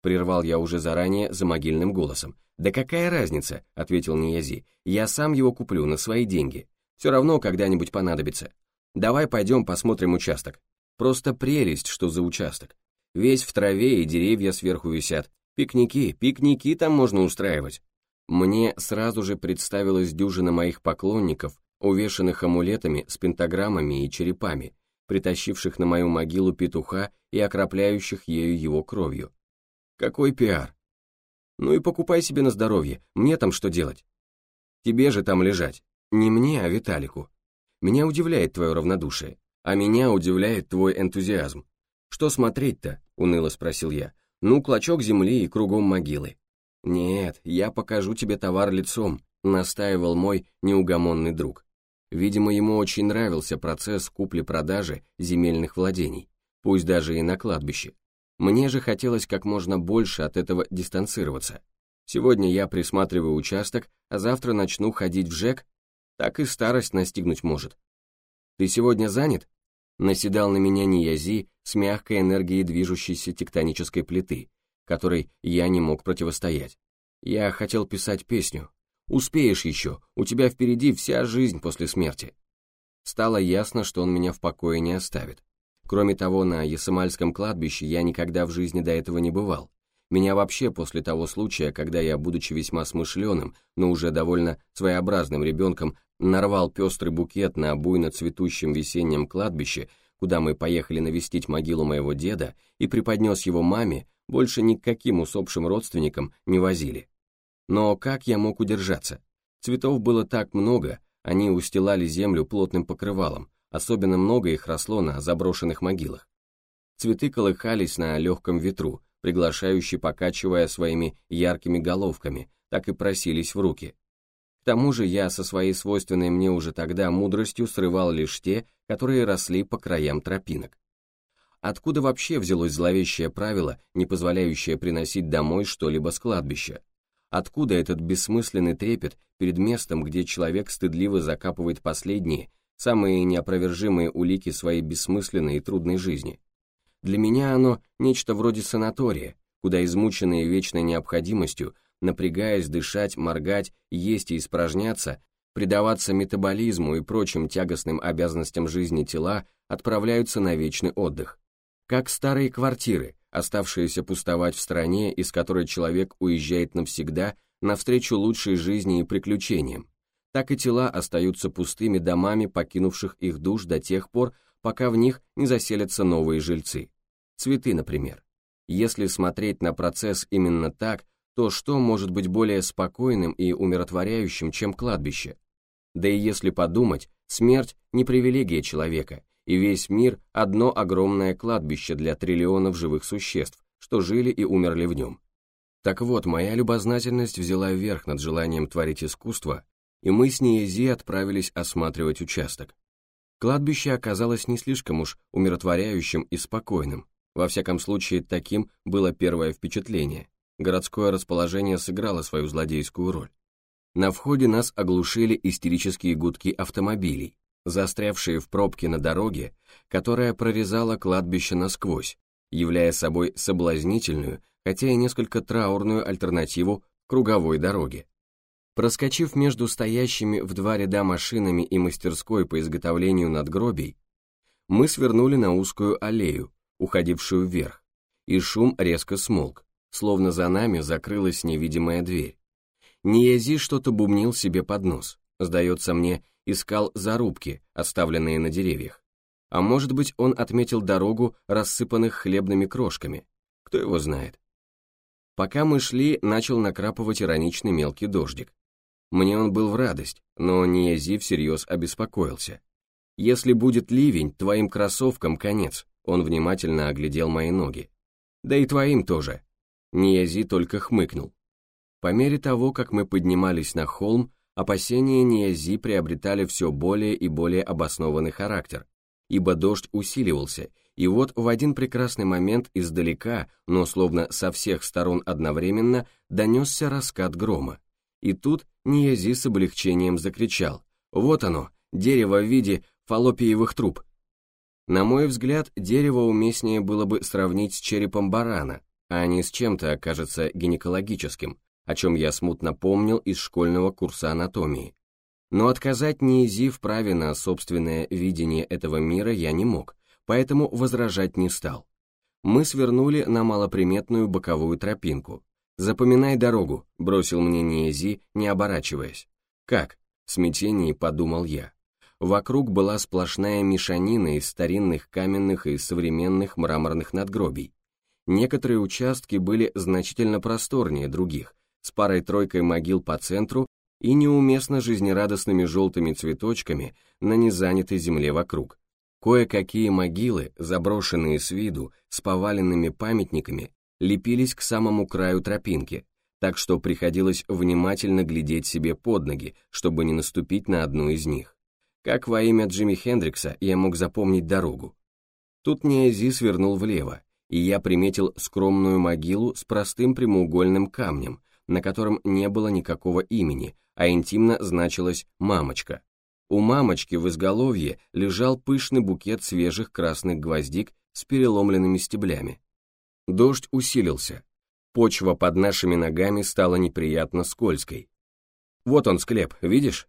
Прервал я уже заранее за могильным голосом. «Да какая разница?» — ответил Ниязи. «Я сам его куплю на свои деньги. Все равно когда-нибудь понадобится. Давай пойдем посмотрим участок. Просто прелесть, что за участок. Весь в траве и деревья сверху висят. Пикники, пикники там можно устраивать». Мне сразу же представилась дюжина моих поклонников увешанных амулетами с пентаграммами и черепами, притащивших на мою могилу петуха и окропляющих ею его кровью. Какой пиар? Ну и покупай себе на здоровье, мне там что делать? Тебе же там лежать. Не мне, а Виталику. Меня удивляет твое равнодушие, а меня удивляет твой энтузиазм. Что смотреть-то? Уныло спросил я. Ну, клочок земли и кругом могилы. Нет, я покажу тебе товар лицом, настаивал мой неугомонный друг. Видимо, ему очень нравился процесс купли-продажи земельных владений, пусть даже и на кладбище. Мне же хотелось как можно больше от этого дистанцироваться. Сегодня я присматриваю участок, а завтра начну ходить в ЖЭК, так и старость настигнуть может. Ты сегодня занят? Наседал на меня Ниязи с мягкой энергией движущейся тектонической плиты, которой я не мог противостоять. Я хотел писать песню. Успеешь еще, у тебя впереди вся жизнь после смерти. Стало ясно, что он меня в покое не оставит. Кроме того, на Ясамальском кладбище я никогда в жизни до этого не бывал, меня вообще после того случая, когда я, будучи весьма смышленым, но уже довольно своеобразным ребенком, нарвал пестрый букет на буйно цветущем весеннем кладбище, куда мы поехали навестить могилу моего деда, и преподнес его маме, больше ни к каким усопшим родственникам не возили. Но как я мог удержаться? Цветов было так много, они устилали землю плотным покрывалом, особенно много их росло на заброшенных могилах. Цветы колыхались на легком ветру, приглашающие покачивая своими яркими головками, так и просились в руки. К тому же я со своей свойственной мне уже тогда мудростью срывал лишь те, которые росли по краям тропинок. Откуда вообще взялось зловещее правило, не позволяющее приносить домой что-либо с кладбища? Откуда этот бессмысленный трепет перед местом, где человек стыдливо закапывает последние, самые неопровержимые улики своей бессмысленной и трудной жизни? Для меня оно нечто вроде санатория, куда измученные вечной необходимостью, напрягаясь дышать, моргать, есть и испражняться, предаваться метаболизму и прочим тягостным обязанностям жизни тела, отправляются на вечный отдых. Как старые квартиры, оставшиеся пустовать в стране, из которой человек уезжает навсегда навстречу лучшей жизни и приключениям, так и тела остаются пустыми домами покинувших их душ до тех пор, пока в них не заселятся новые жильцы. Цветы, например. Если смотреть на процесс именно так, то что может быть более спокойным и умиротворяющим, чем кладбище? Да и если подумать, смерть не привилегия человека, и весь мир – одно огромное кладбище для триллионов живых существ, что жили и умерли в нем. Так вот, моя любознательность взяла верх над желанием творить искусство, и мы с Ниези отправились осматривать участок. Кладбище оказалось не слишком уж умиротворяющим и спокойным, во всяком случае, таким было первое впечатление. Городское расположение сыграло свою злодейскую роль. На входе нас оглушили истерические гудки автомобилей, застрявшие в пробке на дороге, которая прорезала кладбище насквозь, являя собой соблазнительную, хотя и несколько траурную альтернативу круговой дороге. Проскочив между стоящими в два ряда машинами и мастерской по изготовлению надгробий, мы свернули на узкую аллею, уходившую вверх, и шум резко смолк, словно за нами закрылась невидимая дверь. Ниязи что-то бубнил себе под нос, сдается мне, искал зарубки, оставленные на деревьях. А может быть, он отметил дорогу, рассыпанных хлебными крошками. Кто его знает? Пока мы шли, начал накрапывать ироничный мелкий дождик. Мне он был в радость, но Ниязи всерьез обеспокоился. Если будет ливень, твоим кроссовкам конец. Он внимательно оглядел мои ноги. «Да и твоим тоже». Ниязи только хмыкнул. По мере того, как мы поднимались на холм, опасения Ниязи приобретали все более и более обоснованный характер, ибо дождь усиливался, и вот в один прекрасный момент издалека, но словно со всех сторон одновременно, донесся раскат грома. И тут Ниязи с облегчением закричал «Вот оно, дерево в виде фаллопиевых труб!» На мой взгляд, дерево уместнее было бы сравнить с черепом барана, а не с чем-то, кажется, гинекологическим, о чем я смутно помнил из школьного курса анатомии. Но отказать Ниези в праве на собственное видение этого мира я не мог, поэтому возражать не стал. Мы свернули на малоприметную боковую тропинку. «Запоминай дорогу», — бросил мне Ниези, не оборачиваясь. «Как?» — в смятении подумал я. Вокруг была сплошная мешанина из старинных каменных и современных мраморных надгробий. Некоторые участки были значительно просторнее других, с парой-тройкой могил по центру и неуместно жизнерадостными желтыми цветочками на незанятой земле вокруг. Кое-какие могилы, заброшенные с виду, с поваленными памятниками, лепились к самому краю тропинки, так что приходилось внимательно глядеть себе под ноги, чтобы не наступить на одну из них. Как во имя Джимми Хендрикса я мог запомнить дорогу. Тут Ниази свернул влево, и я приметил скромную могилу с простым прямоугольным камнем, на котором не было никакого имени, а интимно значилось «мамочка». У мамочки в изголовье лежал пышный букет свежих красных гвоздик с переломленными стеблями. Дождь усилился. Почва под нашими ногами стала неприятно скользкой. «Вот он, склеп, видишь?»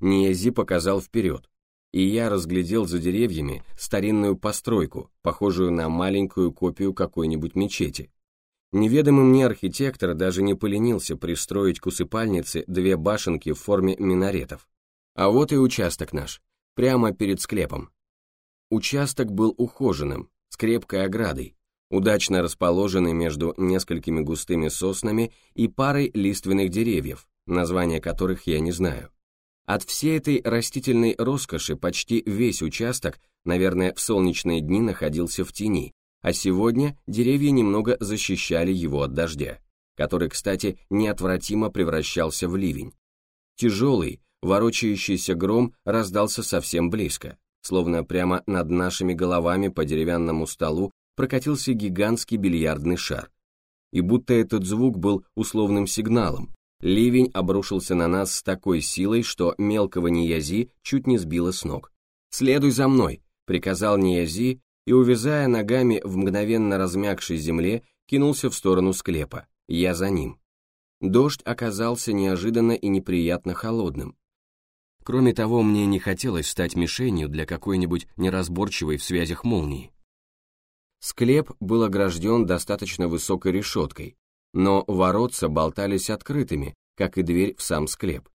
Ниези показал вперед, и я разглядел за деревьями старинную постройку, похожую на маленькую копию какой-нибудь мечети. Неведомый мне архитектор даже не поленился пристроить к усыпальнице две башенки в форме минаретов. А вот и участок наш, прямо перед склепом. Участок был ухоженным, с крепкой оградой, удачно расположенный между несколькими густыми соснами и парой лиственных деревьев, названия которых я не знаю. От всей этой растительной роскоши почти весь участок, наверное, в солнечные дни находился в тени, а сегодня деревья немного защищали его от дождя, который, кстати, неотвратимо превращался в ливень. Тяжелый, ворочающийся гром раздался совсем близко, словно прямо над нашими головами по деревянному столу прокатился гигантский бильярдный шар. И будто этот звук был условным сигналом, ливень обрушился на нас с такой силой, что мелкого Ниязи чуть не сбило с ног. «Следуй за мной», — приказал Ниязи и, увязая ногами в мгновенно размягшей земле, кинулся в сторону склепа. Я за ним. Дождь оказался неожиданно и неприятно холодным. Кроме того, мне не хотелось стать мишенью для какой-нибудь неразборчивой в связях молнии. Склеп был огражден достаточно высокой решеткой, но воротца болтались открытыми, как и дверь в сам склеп.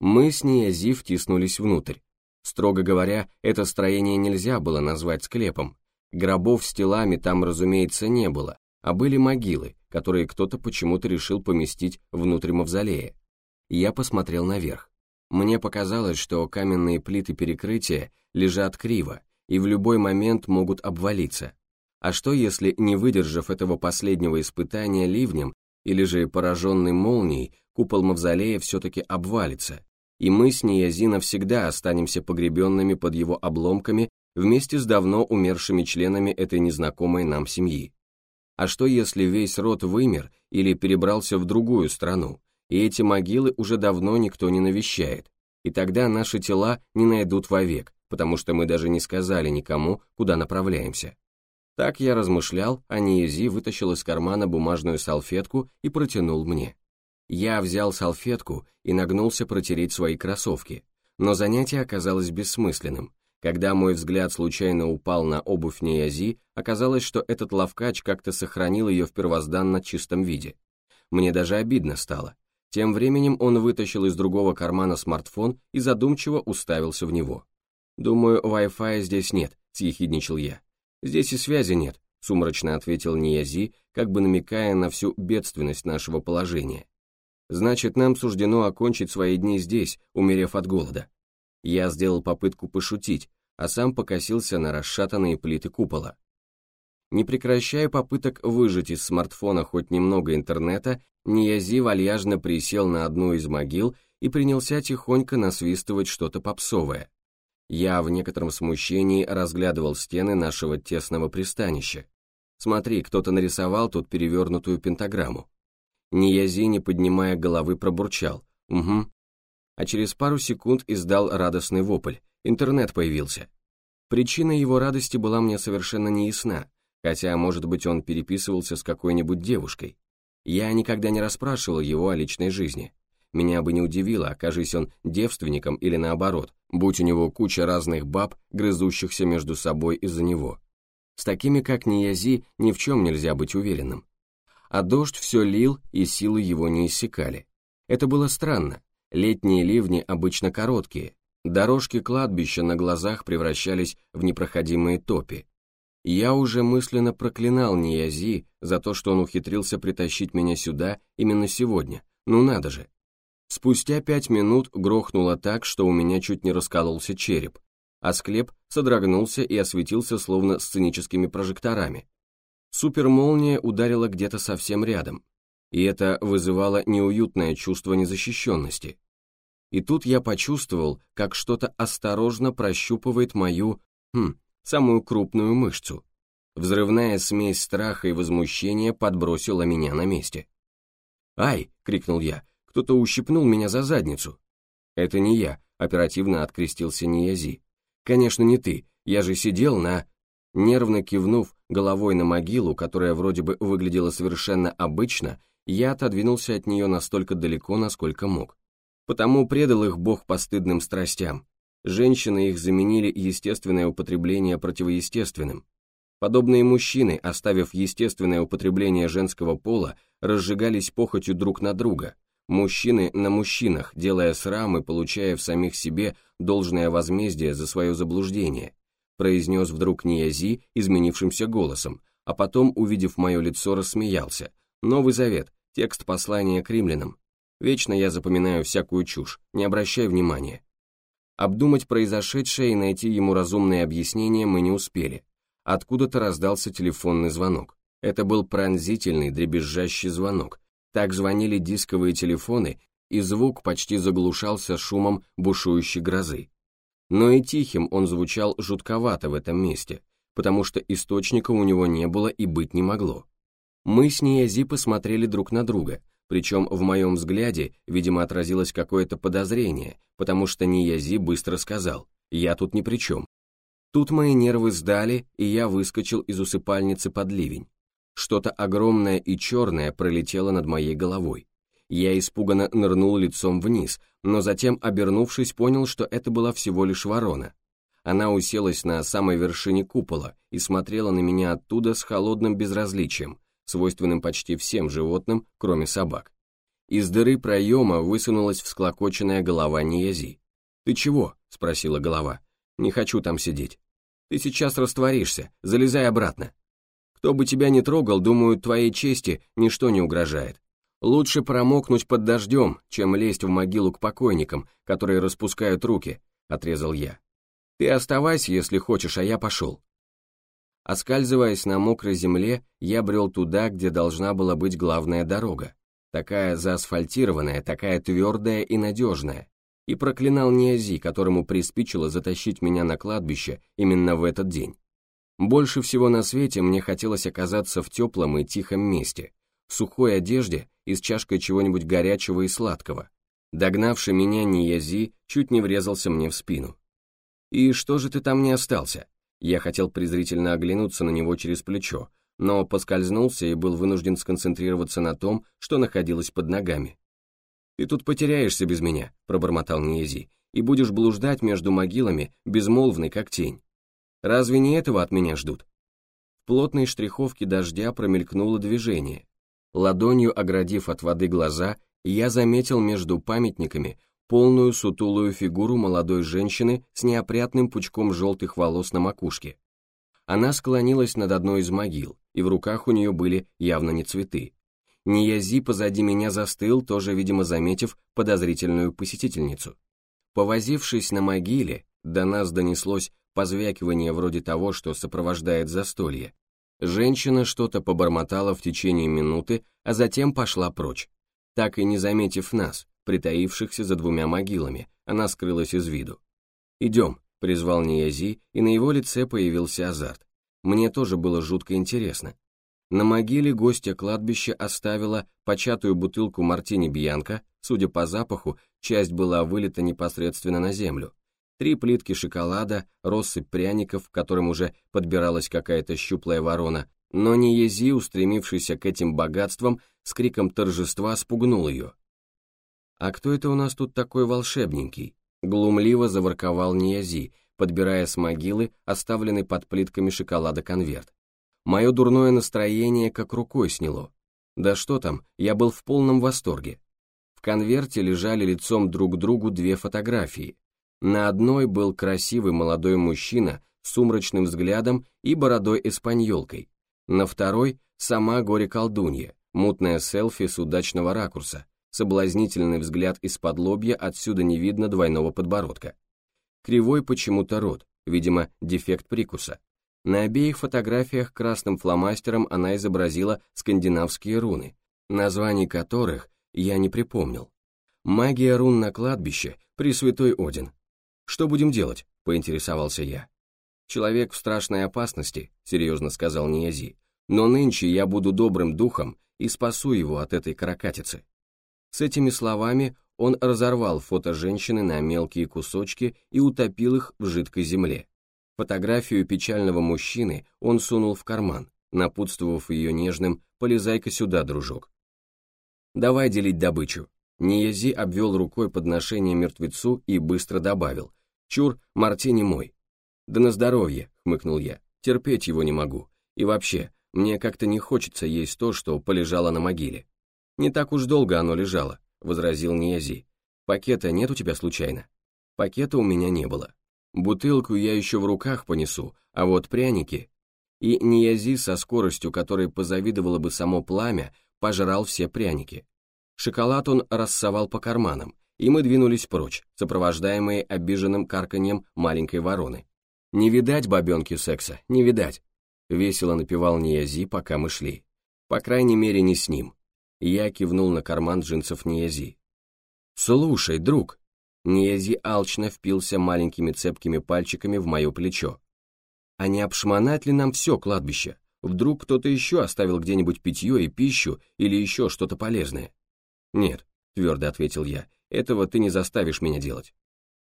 Мы с Ниязи втиснулись внутрь. Строго говоря, это строение нельзя было назвать склепом, Гробов с телами там, разумеется, не было, а были могилы, которые кто-то почему-то решил поместить внутрь мавзолея. Я посмотрел наверх. Мне показалось, что каменные плиты перекрытия лежат криво и в любой момент могут обвалиться. А что если, не выдержав этого последнего испытания ливнем или же пораженный молнией, купол мавзолея все-таки обвалится, и мы с Ниязи навсегда останемся погребенными под его обломками вместе с давно умершими членами этой незнакомой нам семьи. А что если весь род вымер или перебрался в другую страну, и эти могилы уже давно никто не навещает, и тогда наши тела не найдут вовек, потому что мы даже не сказали никому, куда направляемся. Так я размышлял, а Ниези вытащил из кармана бумажную салфетку и протянул мне. Я взял салфетку и нагнулся протереть свои кроссовки, но занятие оказалось бессмысленным, когда мой взгляд случайно упал на обувь Ниязи, оказалось, что этот ловкач как-то сохранил ее в первозданно чистом виде. Мне даже обидно стало. Тем временем он вытащил из другого кармана смартфон и задумчиво уставился в него. «Думаю, Wi-Fi здесь нет», — съехидничал я. «Здесь и связи нет», — сумрачно ответил Ниязи, как бы намекая на всю бедственность нашего положения. «Значит, нам суждено окончить свои дни здесь, умерев от голода». Я сделал попытку пошутить, а сам покосился на расшатанные плиты купола. Не прекращая попыток выжать из смартфона хоть немного интернета, Ниязи вальяжно присел на одну из могил и принялся тихонько насвистывать что-то попсовое. Я в некотором смущении разглядывал стены нашего тесного пристанища. Смотри, кто-то нарисовал тут перевернутую пентаграмму. Ниязи, не поднимая головы, пробурчал. Угу, а через пару секунд издал радостный вопль. Интернет появился. Причина его радости была мне совершенно неясна, хотя, может быть, он переписывался с какой-нибудь девушкой. Я никогда не расспрашивал его о личной жизни. Меня бы не удивило, окажись он девственником или наоборот, будь у него куча разных баб, грызущихся между собой из-за него. С такими, как Ниязи, ни в чем нельзя быть уверенным. А дождь все лил, и силы его не иссякали. Это было странно, Летние ливни обычно короткие, Дорожки кладбища на глазах превращались в непроходимые топи. Я уже мысленно проклинал Ниязи за то, что он ухитрился притащить меня сюда именно сегодня. Ну надо же. Спустя пять минут грохнуло так, что у меня чуть не раскололся череп, а склеп содрогнулся и осветился словно сценическими прожекторами. Супермолния ударила где-то совсем рядом, и это вызывало неуютное чувство незащищенности. И тут я почувствовал, как что-то осторожно прощупывает мою, хм, самую крупную мышцу. Взрывная смесь страха и возмущения подбросила меня на месте. «Ай!» — крикнул я. «Кто-то ущипнул меня за задницу». «Это не я», — оперативно открестился Ниязи. «Конечно, не ты. Я же сидел на...» Нервно кивнув головой на могилу, которая вроде бы выглядела совершенно обычно, я отодвинулся от нее настолько далеко, насколько мог. Потому предал их Бог постыдным страстям. Женщины их заменили естественное употребление противоестественным. Подобные мужчины, оставив естественное употребление женского пола, разжигались похотью друг на друга. Мужчины на мужчинах, делая срам и получая в самих себе должное возмездие за свое заблуждение, произнес вдруг Ниязи изменившимся голосом, а потом, увидев мое лицо, рассмеялся. Новый Завет, текст послания к римлянам. Вечно я запоминаю всякую чушь, не обращай внимания. Обдумать произошедшее и найти ему разумное объяснение мы не успели. Откуда-то раздался телефонный звонок. Это был пронзительный, дребезжащий звонок. Так звонили дисковые телефоны, и звук почти заглушался шумом бушующей грозы. Но и тихим он звучал жутковато в этом месте, потому что источника у него не было и быть не могло. Мы с Ниязи посмотрели друг на друга, причем в моем взгляде, видимо, отразилось какое-то подозрение, потому что Ниязи быстро сказал «Я тут ни при чем». Тут мои нервы сдали, и я выскочил из усыпальницы под ливень. Что-то огромное и черное пролетело над моей головой. Я испуганно нырнул лицом вниз, но затем, обернувшись, понял, что это была всего лишь ворона. Она уселась на самой вершине купола и смотрела на меня оттуда с холодным безразличием, свойственным почти всем животным, кроме собак. Из дыры проема высунулась всклокоченная голова Ниязи. «Ты чего?» — спросила голова. «Не хочу там сидеть. Ты сейчас растворишься, залезай обратно. Кто бы тебя ни трогал, думаю, твоей чести ничто не угрожает. Лучше промокнуть под дождем, чем лезть в могилу к покойникам, которые распускают руки», — отрезал я. «Ты оставайся, если хочешь, а я пошел». Оскальзываясь на мокрой земле, я брел туда, где должна была быть главная дорога, такая заасфальтированная, такая твердая и надежная, и проклинал Ниази, которому приспичило затащить меня на кладбище именно в этот день. Больше всего на свете мне хотелось оказаться в теплом и тихом месте, в сухой одежде и с чашкой чего-нибудь горячего и сладкого. Догнавший меня Ниязи чуть не врезался мне в спину. «И что же ты там не остался?» Я хотел презрительно оглянуться на него через плечо, но поскользнулся и был вынужден сконцентрироваться на том, что находилось под ногами. «Ты тут потеряешься без меня», — пробормотал Ниези, «и будешь блуждать между могилами, безмолвный, как тень. Разве не этого от меня ждут?» В плотной штриховке дождя промелькнуло движение. Ладонью оградив от воды глаза, я заметил между памятниками полную сутулую фигуру молодой женщины с неопрятным пучком желтых волос на макушке. Она склонилась над одной из могил, и в руках у нее были явно не цветы. Ниязи позади меня застыл, тоже, видимо, заметив подозрительную посетительницу. Повозившись на могиле, до нас донеслось позвякивание вроде того, что сопровождает застолье. Женщина что-то побормотала в течение минуты, а затем пошла прочь, так и не заметив нас, притаившихся за двумя могилами, она скрылась из виду. «Идем», — призвал Ниязи, и на его лице появился азарт. Мне тоже было жутко интересно. На могиле гостья кладбища оставила початую бутылку мартини Бьянка, судя по запаху, часть была вылита непосредственно на землю. Три плитки шоколада, россыпь пряников, к которым уже подбиралась какая-то щуплая ворона, но Ниязи, устремившийся к этим богатствам, с криком торжества спугнул ее. «А кто это у нас тут такой волшебненький?» Глумливо заворковал Ниязи, подбирая с могилы оставленный под плитками шоколада конверт. Мое дурное настроение как рукой сняло. Да что там, я был в полном восторге. В конверте лежали лицом друг к другу две фотографии. На одной был красивый молодой мужчина с сумрачным взглядом и бородой-эспаньолкой, на второй – сама горе-колдунья, мутная селфи с удачного ракурса, соблазнительный взгляд из-под лобья, отсюда не видно двойного подбородка. Кривой почему-то рот, видимо, дефект прикуса. На обеих фотографиях красным фломастером она изобразила скандинавские руны, названий которых я не припомнил. Магия рун на кладбище, Пресвятой Один. Что будем делать? поинтересовался я. Человек в страшной опасности, серьезно сказал Ниязи, но нынче я буду добрым духом и спасу его от этой каракатицы. С этими словами он разорвал фото женщины на мелкие кусочки и утопил их в жидкой земле. Фотографию печального мужчины он сунул в карман, напутствовав ее нежным «полезай-ка сюда, дружок». «Давай делить добычу». Ниязи обвел рукой подношение мертвецу и быстро добавил «Чур, мартини мой». «Да на здоровье», — хмыкнул я, — «терпеть его не могу. И вообще, мне как-то не хочется есть то, что полежало на могиле». «Не так уж долго оно лежало», — возразил Ниязи. «Пакета нет у тебя случайно?» Пакета у меня не было. Бутылку я еще в руках понесу, а вот пряники... И Ниязи со скоростью, которой позавидовало бы само пламя, пожрал все пряники. Шоколад он рассовал по карманам, и мы двинулись прочь, сопровождаемые обиженным карканьем маленькой вороны. «Не видать бабенки секса, не видать», — весело напевал Ниязи, пока мы шли. «По крайней мере, не с ним». Я кивнул на карман джинсов Ниязи. «Слушай, друг», Ниязи алчно впился маленькими цепкими пальчиками в мое плечо. «А не обшмонать ли нам все кладбище? Вдруг кто-то еще оставил где-нибудь питье и пищу или еще что-то полезное?» «Нет», — твердо ответил я, — «этого ты не заставишь меня делать».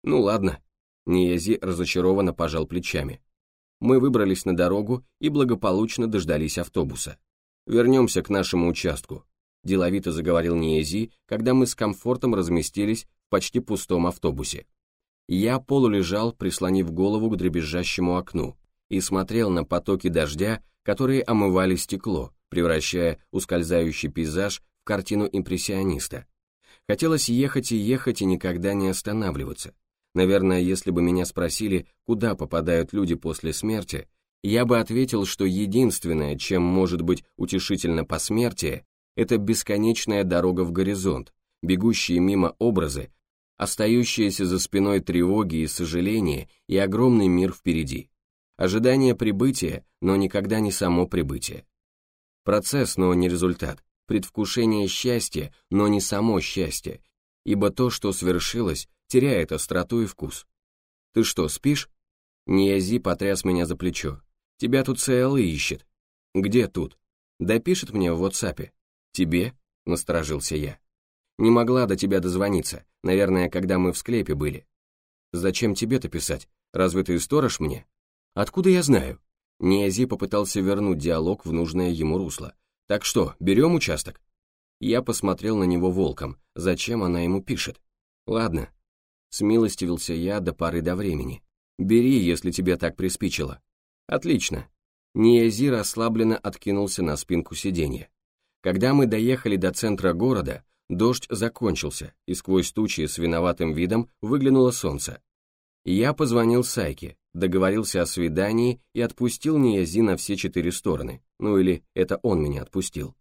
«Ну ладно». Ниязи разочарованно пожал плечами. Мы выбрались на дорогу и благополучно дождались автобуса. «Вернемся к нашему участку», — деловито заговорил Ниези, когда мы с комфортом разместились почти пустом автобусе. Я полулежал, прислонив голову к дребезжащему окну, и смотрел на потоки дождя, которые омывали стекло, превращая ускользающий пейзаж в картину импрессиониста. Хотелось ехать и ехать и никогда не останавливаться. Наверное, если бы меня спросили, куда попадают люди после смерти, я бы ответил, что единственное, чем может быть утешительно посмертие, это бесконечная дорога в горизонт, бегущие мимо образы, остающиеся за спиной тревоги и сожаления и огромный мир впереди. Ожидание прибытия, но никогда не само прибытие. Процесс, но не результат. Предвкушение счастья, но не само счастье, ибо то, что свершилось, теряет остроту и вкус. «Ты что, спишь?» Ниязи потряс меня за плечо. «Тебя тут ЦЛ ищет». «Где тут?» «Да пишет мне в WhatsApp». «Тебе?» — насторожился я. Не могла до тебя дозвониться, наверное, когда мы в склепе были. Зачем тебе-то писать? Разве ты сторож мне? Откуда я знаю? Ниази попытался вернуть диалог в нужное ему русло. Так что, берем участок? Я посмотрел на него волком. Зачем она ему пишет? Ладно. Смилостивился я до поры до времени. Бери, если тебе так приспичило. Отлично. Ниази расслабленно откинулся на спинку сиденья. Когда мы доехали до центра города, Дождь закончился, и сквозь тучи с виноватым видом выглянуло солнце. Я позвонил Сайке, договорился о свидании и отпустил Ниязи на все четыре стороны, ну или это он меня отпустил.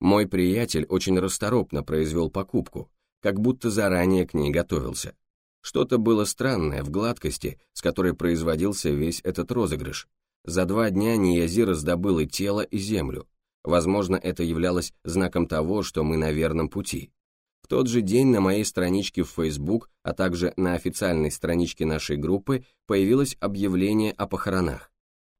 Мой приятель очень расторопно произвел покупку, как будто заранее к ней готовился. Что-то было странное в гладкости, с которой производился весь этот розыгрыш. За два дня Ниязи раздобыл и тело, и землю. Возможно, это являлось знаком того, что мы на верном пути. В тот же день на моей страничке в Facebook, а также на официальной страничке нашей группы появилось объявление о похоронах,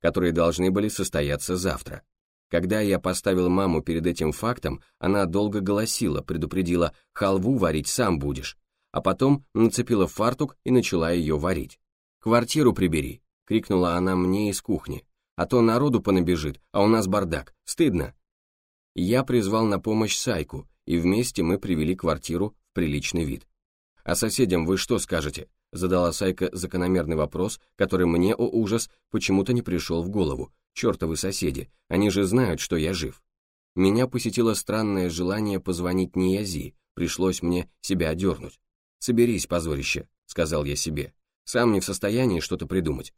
которые должны были состояться завтра. Когда я поставил маму перед этим фактом, она долго голосила, предупредила «халву варить сам будешь», а потом нацепила фартук и начала ее варить. «Квартиру прибери», — крикнула она мне из кухни, «а то народу понабежит, а у нас бардак, стыдно». Я призвал на помощь Сайку, и вместе мы привели квартиру в приличный вид. «А соседям вы что скажете?» задала Сайка закономерный вопрос, который мне, о ужас, почему-то не пришел в голову. «Чертовы соседи, они же знают, что я жив». Меня посетило странное желание позвонить Ниязи, пришлось мне себя одернуть. «Соберись, позорище», — сказал я себе. Сам не в состоянии что-то придумать.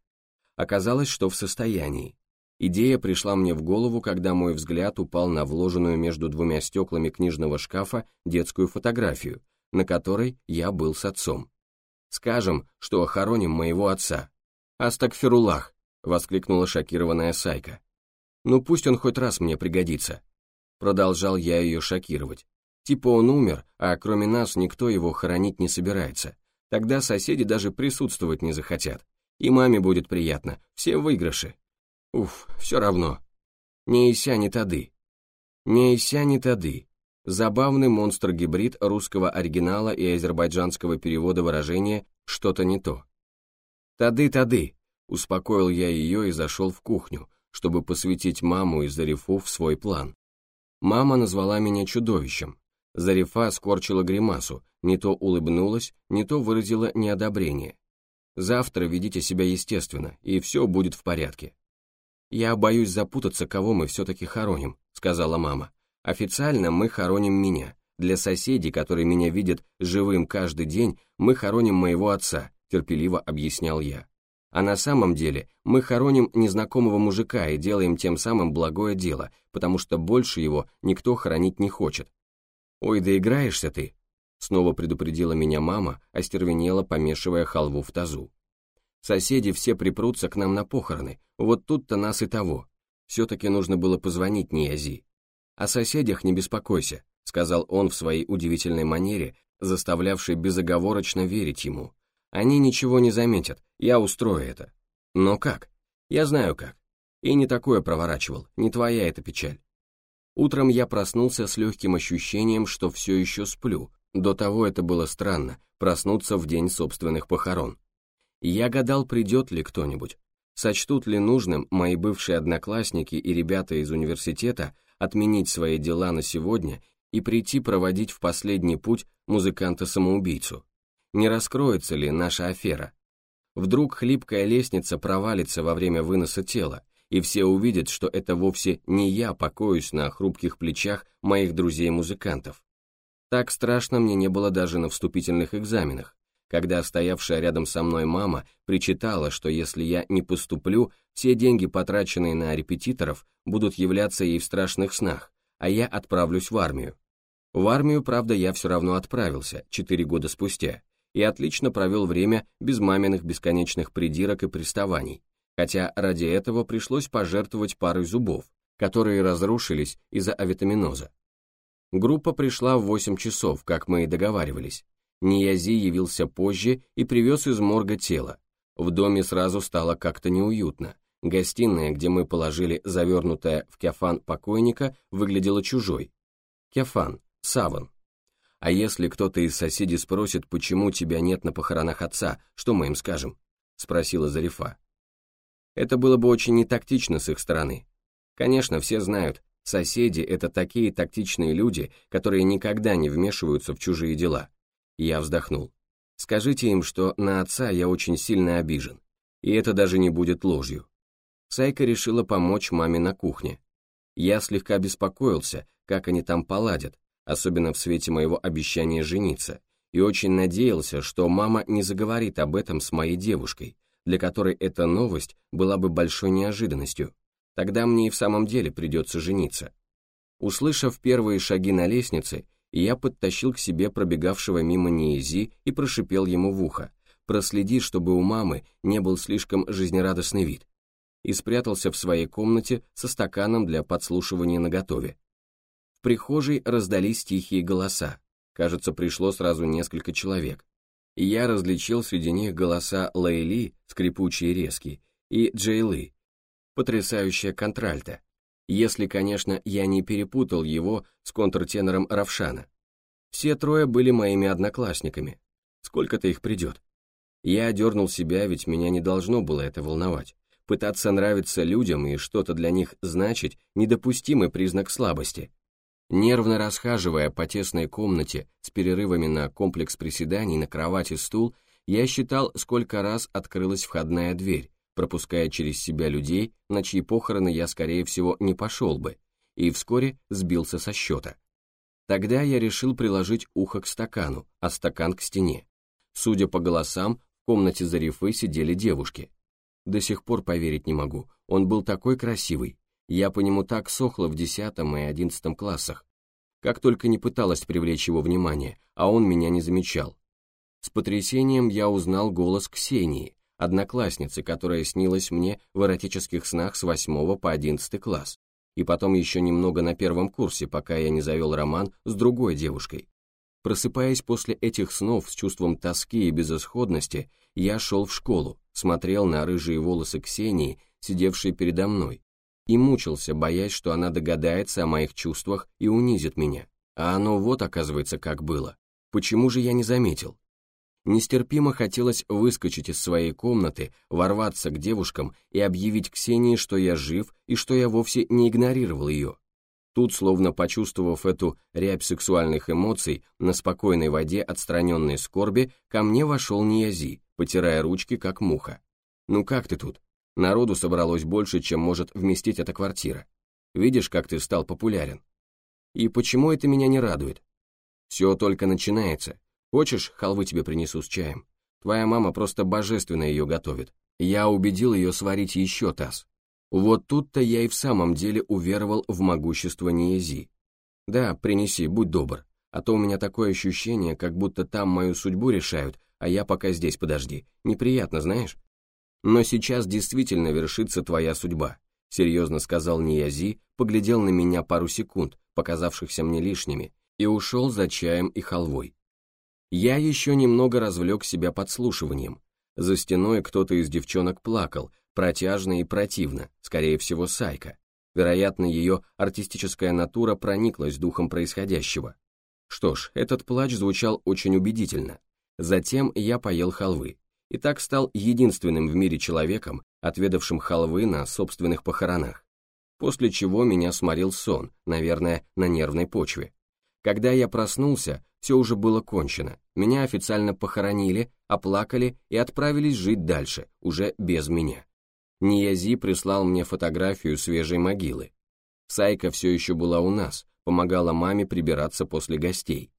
Оказалось, что в состоянии. Идея пришла мне в голову, когда мой взгляд упал на вложенную между двумя стеклами книжного шкафа детскую фотографию, на которой я был с отцом. «Скажем, что охороним моего отца». «Астагфируллах!» — воскликнула шокированная Сайка. «Ну пусть он хоть раз мне пригодится». Продолжал я ее шокировать. Типа он умер, а кроме нас никто его хоронить не собирается. Тогда соседи даже присутствовать не захотят. И маме будет приятно, все выигрыши. Уф, все равно. Не ися не тады. Не ися не тады. Забавный монстр-гибрид русского оригинала и азербайджанского перевода выражения «что-то не то». «Тады-тады», — успокоил я ее и зашел в кухню, чтобы посвятить маму и Зарифу в свой план. Мама назвала меня чудовищем. Зарифа скорчила гримасу, не то улыбнулась, не то выразила неодобрение. «Завтра ведите себя естественно, и все будет в порядке». «Я боюсь запутаться, кого мы все-таки хороним», — сказала мама. «Официально мы хороним меня. Для соседей, которые меня видят живым каждый день, мы хороним моего отца», — терпеливо объяснял я. «А на самом деле мы хороним незнакомого мужика и делаем тем самым благое дело, потому что больше его никто хоронить не хочет». «Ой, да играешься ты», — снова предупредила меня мама, остервенела, помешивая халву в тазу. Соседи все припрутся к нам на похороны, вот тут-то нас и того. Все-таки нужно было позвонить Ниязи. О соседях не беспокойся, сказал он в своей удивительной манере, заставлявшей безоговорочно верить ему. Они ничего не заметят, я устрою это. Но как? Я знаю как. И не такое проворачивал, не твоя эта печаль. Утром я проснулся с легким ощущением, что все еще сплю. До того это было странно, проснуться в день собственных похорон. Я гадал, придет ли кто-нибудь. Сочтут ли нужным мои бывшие одноклассники и ребята из университета отменить свои дела на сегодня и прийти проводить в последний путь музыканта-самоубийцу? Не раскроется ли наша афера? Вдруг хлипкая лестница провалится во время выноса тела, и все увидят, что это вовсе не я покоюсь на хрупких плечах моих друзей-музыкантов. Так страшно мне не было даже на вступительных экзаменах, когда стоявшая рядом со мной мама причитала, что если я не поступлю, все деньги, потраченные на репетиторов, будут являться ей в страшных снах, а я отправлюсь в армию. В армию, правда, я все равно отправился, четыре года спустя, и отлично провел время без маминых бесконечных придирок и приставаний, хотя ради этого пришлось пожертвовать парой зубов, которые разрушились из-за авитаминоза. Группа пришла в 8 часов, как мы и договаривались, Ниязи явился позже и привез из морга тело. В доме сразу стало как-то неуютно. Гостиная, где мы положили завернутое в кефан покойника, выглядела чужой. Кефан, саван. А если кто-то из соседей спросит, почему тебя нет на похоронах отца, что мы им скажем? Спросила Зарифа. Это было бы очень нетактично с их стороны. Конечно, все знают, соседи — это такие тактичные люди, которые никогда не вмешиваются в чужие дела. Я вздохнул. Скажите им, что на отца я очень сильно обижен, и это даже не будет ложью. Сайка решила помочь маме на кухне. Я слегка беспокоился, как они там поладят, особенно в свете моего обещания жениться, и очень надеялся, что мама не заговорит об этом с моей девушкой, для которой эта новость была бы большой неожиданностью. Тогда мне и в самом деле придется жениться. Услышав первые шаги на лестнице, я подтащил к себе пробегавшего мимо Ниези и прошипел ему в ухо, проследи, чтобы у мамы не был слишком жизнерадостный вид, и спрятался в своей комнате со стаканом для подслушивания наготове. В прихожей раздались тихие голоса, кажется, пришло сразу несколько человек, и я различил среди них голоса Лейли, скрипучие и резкие, и Джейлы, потрясающая контральта, если, конечно, я не перепутал его с контртенором Равшана. Все трое были моими одноклассниками. Сколько-то их придет. Я одернул себя, ведь меня не должно было это волновать. Пытаться нравиться людям и что-то для них значить – недопустимый признак слабости. Нервно расхаживая по тесной комнате с перерывами на комплекс приседаний на кровати стул, я считал, сколько раз открылась входная дверь, пропуская через себя людей, на чьи похороны я, скорее всего, не пошел бы, и вскоре сбился со счета. Тогда я решил приложить ухо к стакану, а стакан к стене. Судя по голосам, в комнате Зарифы сидели девушки. До сих пор поверить не могу, он был такой красивый. Я по нему так сохла в десятом и одиннадцатом классах. Как только не пыталась привлечь его внимание, а он меня не замечал. С потрясением я узнал голос Ксении, одноклассницы, которая снилась мне в эротических снах с восьмого по одиннадцатый класс, и потом еще немного на первом курсе, пока я не завел роман с другой девушкой. Просыпаясь после этих снов с чувством тоски и безысходности, я шел в школу, смотрел на рыжие волосы Ксении, сидевшей передо мной, и мучился, боясь, что она догадается о моих чувствах и унизит меня. А оно вот, оказывается, как было. Почему же я не заметил? Нестерпимо хотелось выскочить из своей комнаты, ворваться к девушкам и объявить Ксении, что я жив и что я вовсе не игнорировал ее. Тут, словно почувствовав эту рябь сексуальных эмоций, на спокойной воде отстраненной скорби, ко мне вошел Ниязи, потирая ручки, как муха. «Ну как ты тут? Народу собралось больше, чем может вместить эта квартира. Видишь, как ты стал популярен? И почему это меня не радует? Все только начинается. Хочешь, халвы тебе принесу с чаем? Твоя мама просто божественно ее готовит. Я убедил ее сварить еще таз. Вот тут-то я и в самом деле уверовал в могущество Ниези. Да, принеси, будь добр, а то у меня такое ощущение, как будто там мою судьбу решают, а я пока здесь подожди. Неприятно, знаешь? Но сейчас действительно вершится твоя судьба, серьезно сказал Ниязи, поглядел на меня пару секунд, показавшихся мне лишними, и ушел за чаем и халвой. Я еще немного развлек себя подслушиванием. За стеной кто-то из девчонок плакал, протяжно и противно, скорее всего, Сайка. Вероятно, ее артистическая натура прониклась духом происходящего. Что ж, этот плач звучал очень убедительно. Затем я поел халвы, и так стал единственным в мире человеком, отведавшим халвы на собственных похоронах. После чего меня сморил сон, наверное, на нервной почве. Когда я проснулся, все уже было кончено, меня официально похоронили, оплакали и отправились жить дальше, уже без меня. Ниязи прислал мне фотографию свежей могилы. Сайка все еще была у нас, помогала маме прибираться после гостей.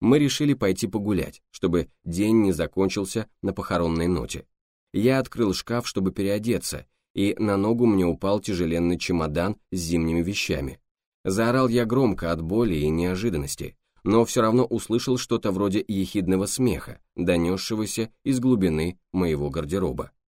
Мы решили пойти погулять, чтобы день не закончился на похоронной ноте. Я открыл шкаф, чтобы переодеться, и на ногу мне упал тяжеленный чемодан с зимними вещами. Заорал я громко от боли и неожиданности, но все равно услышал что-то вроде ехидного смеха, донесшегося из глубины моего гардероба.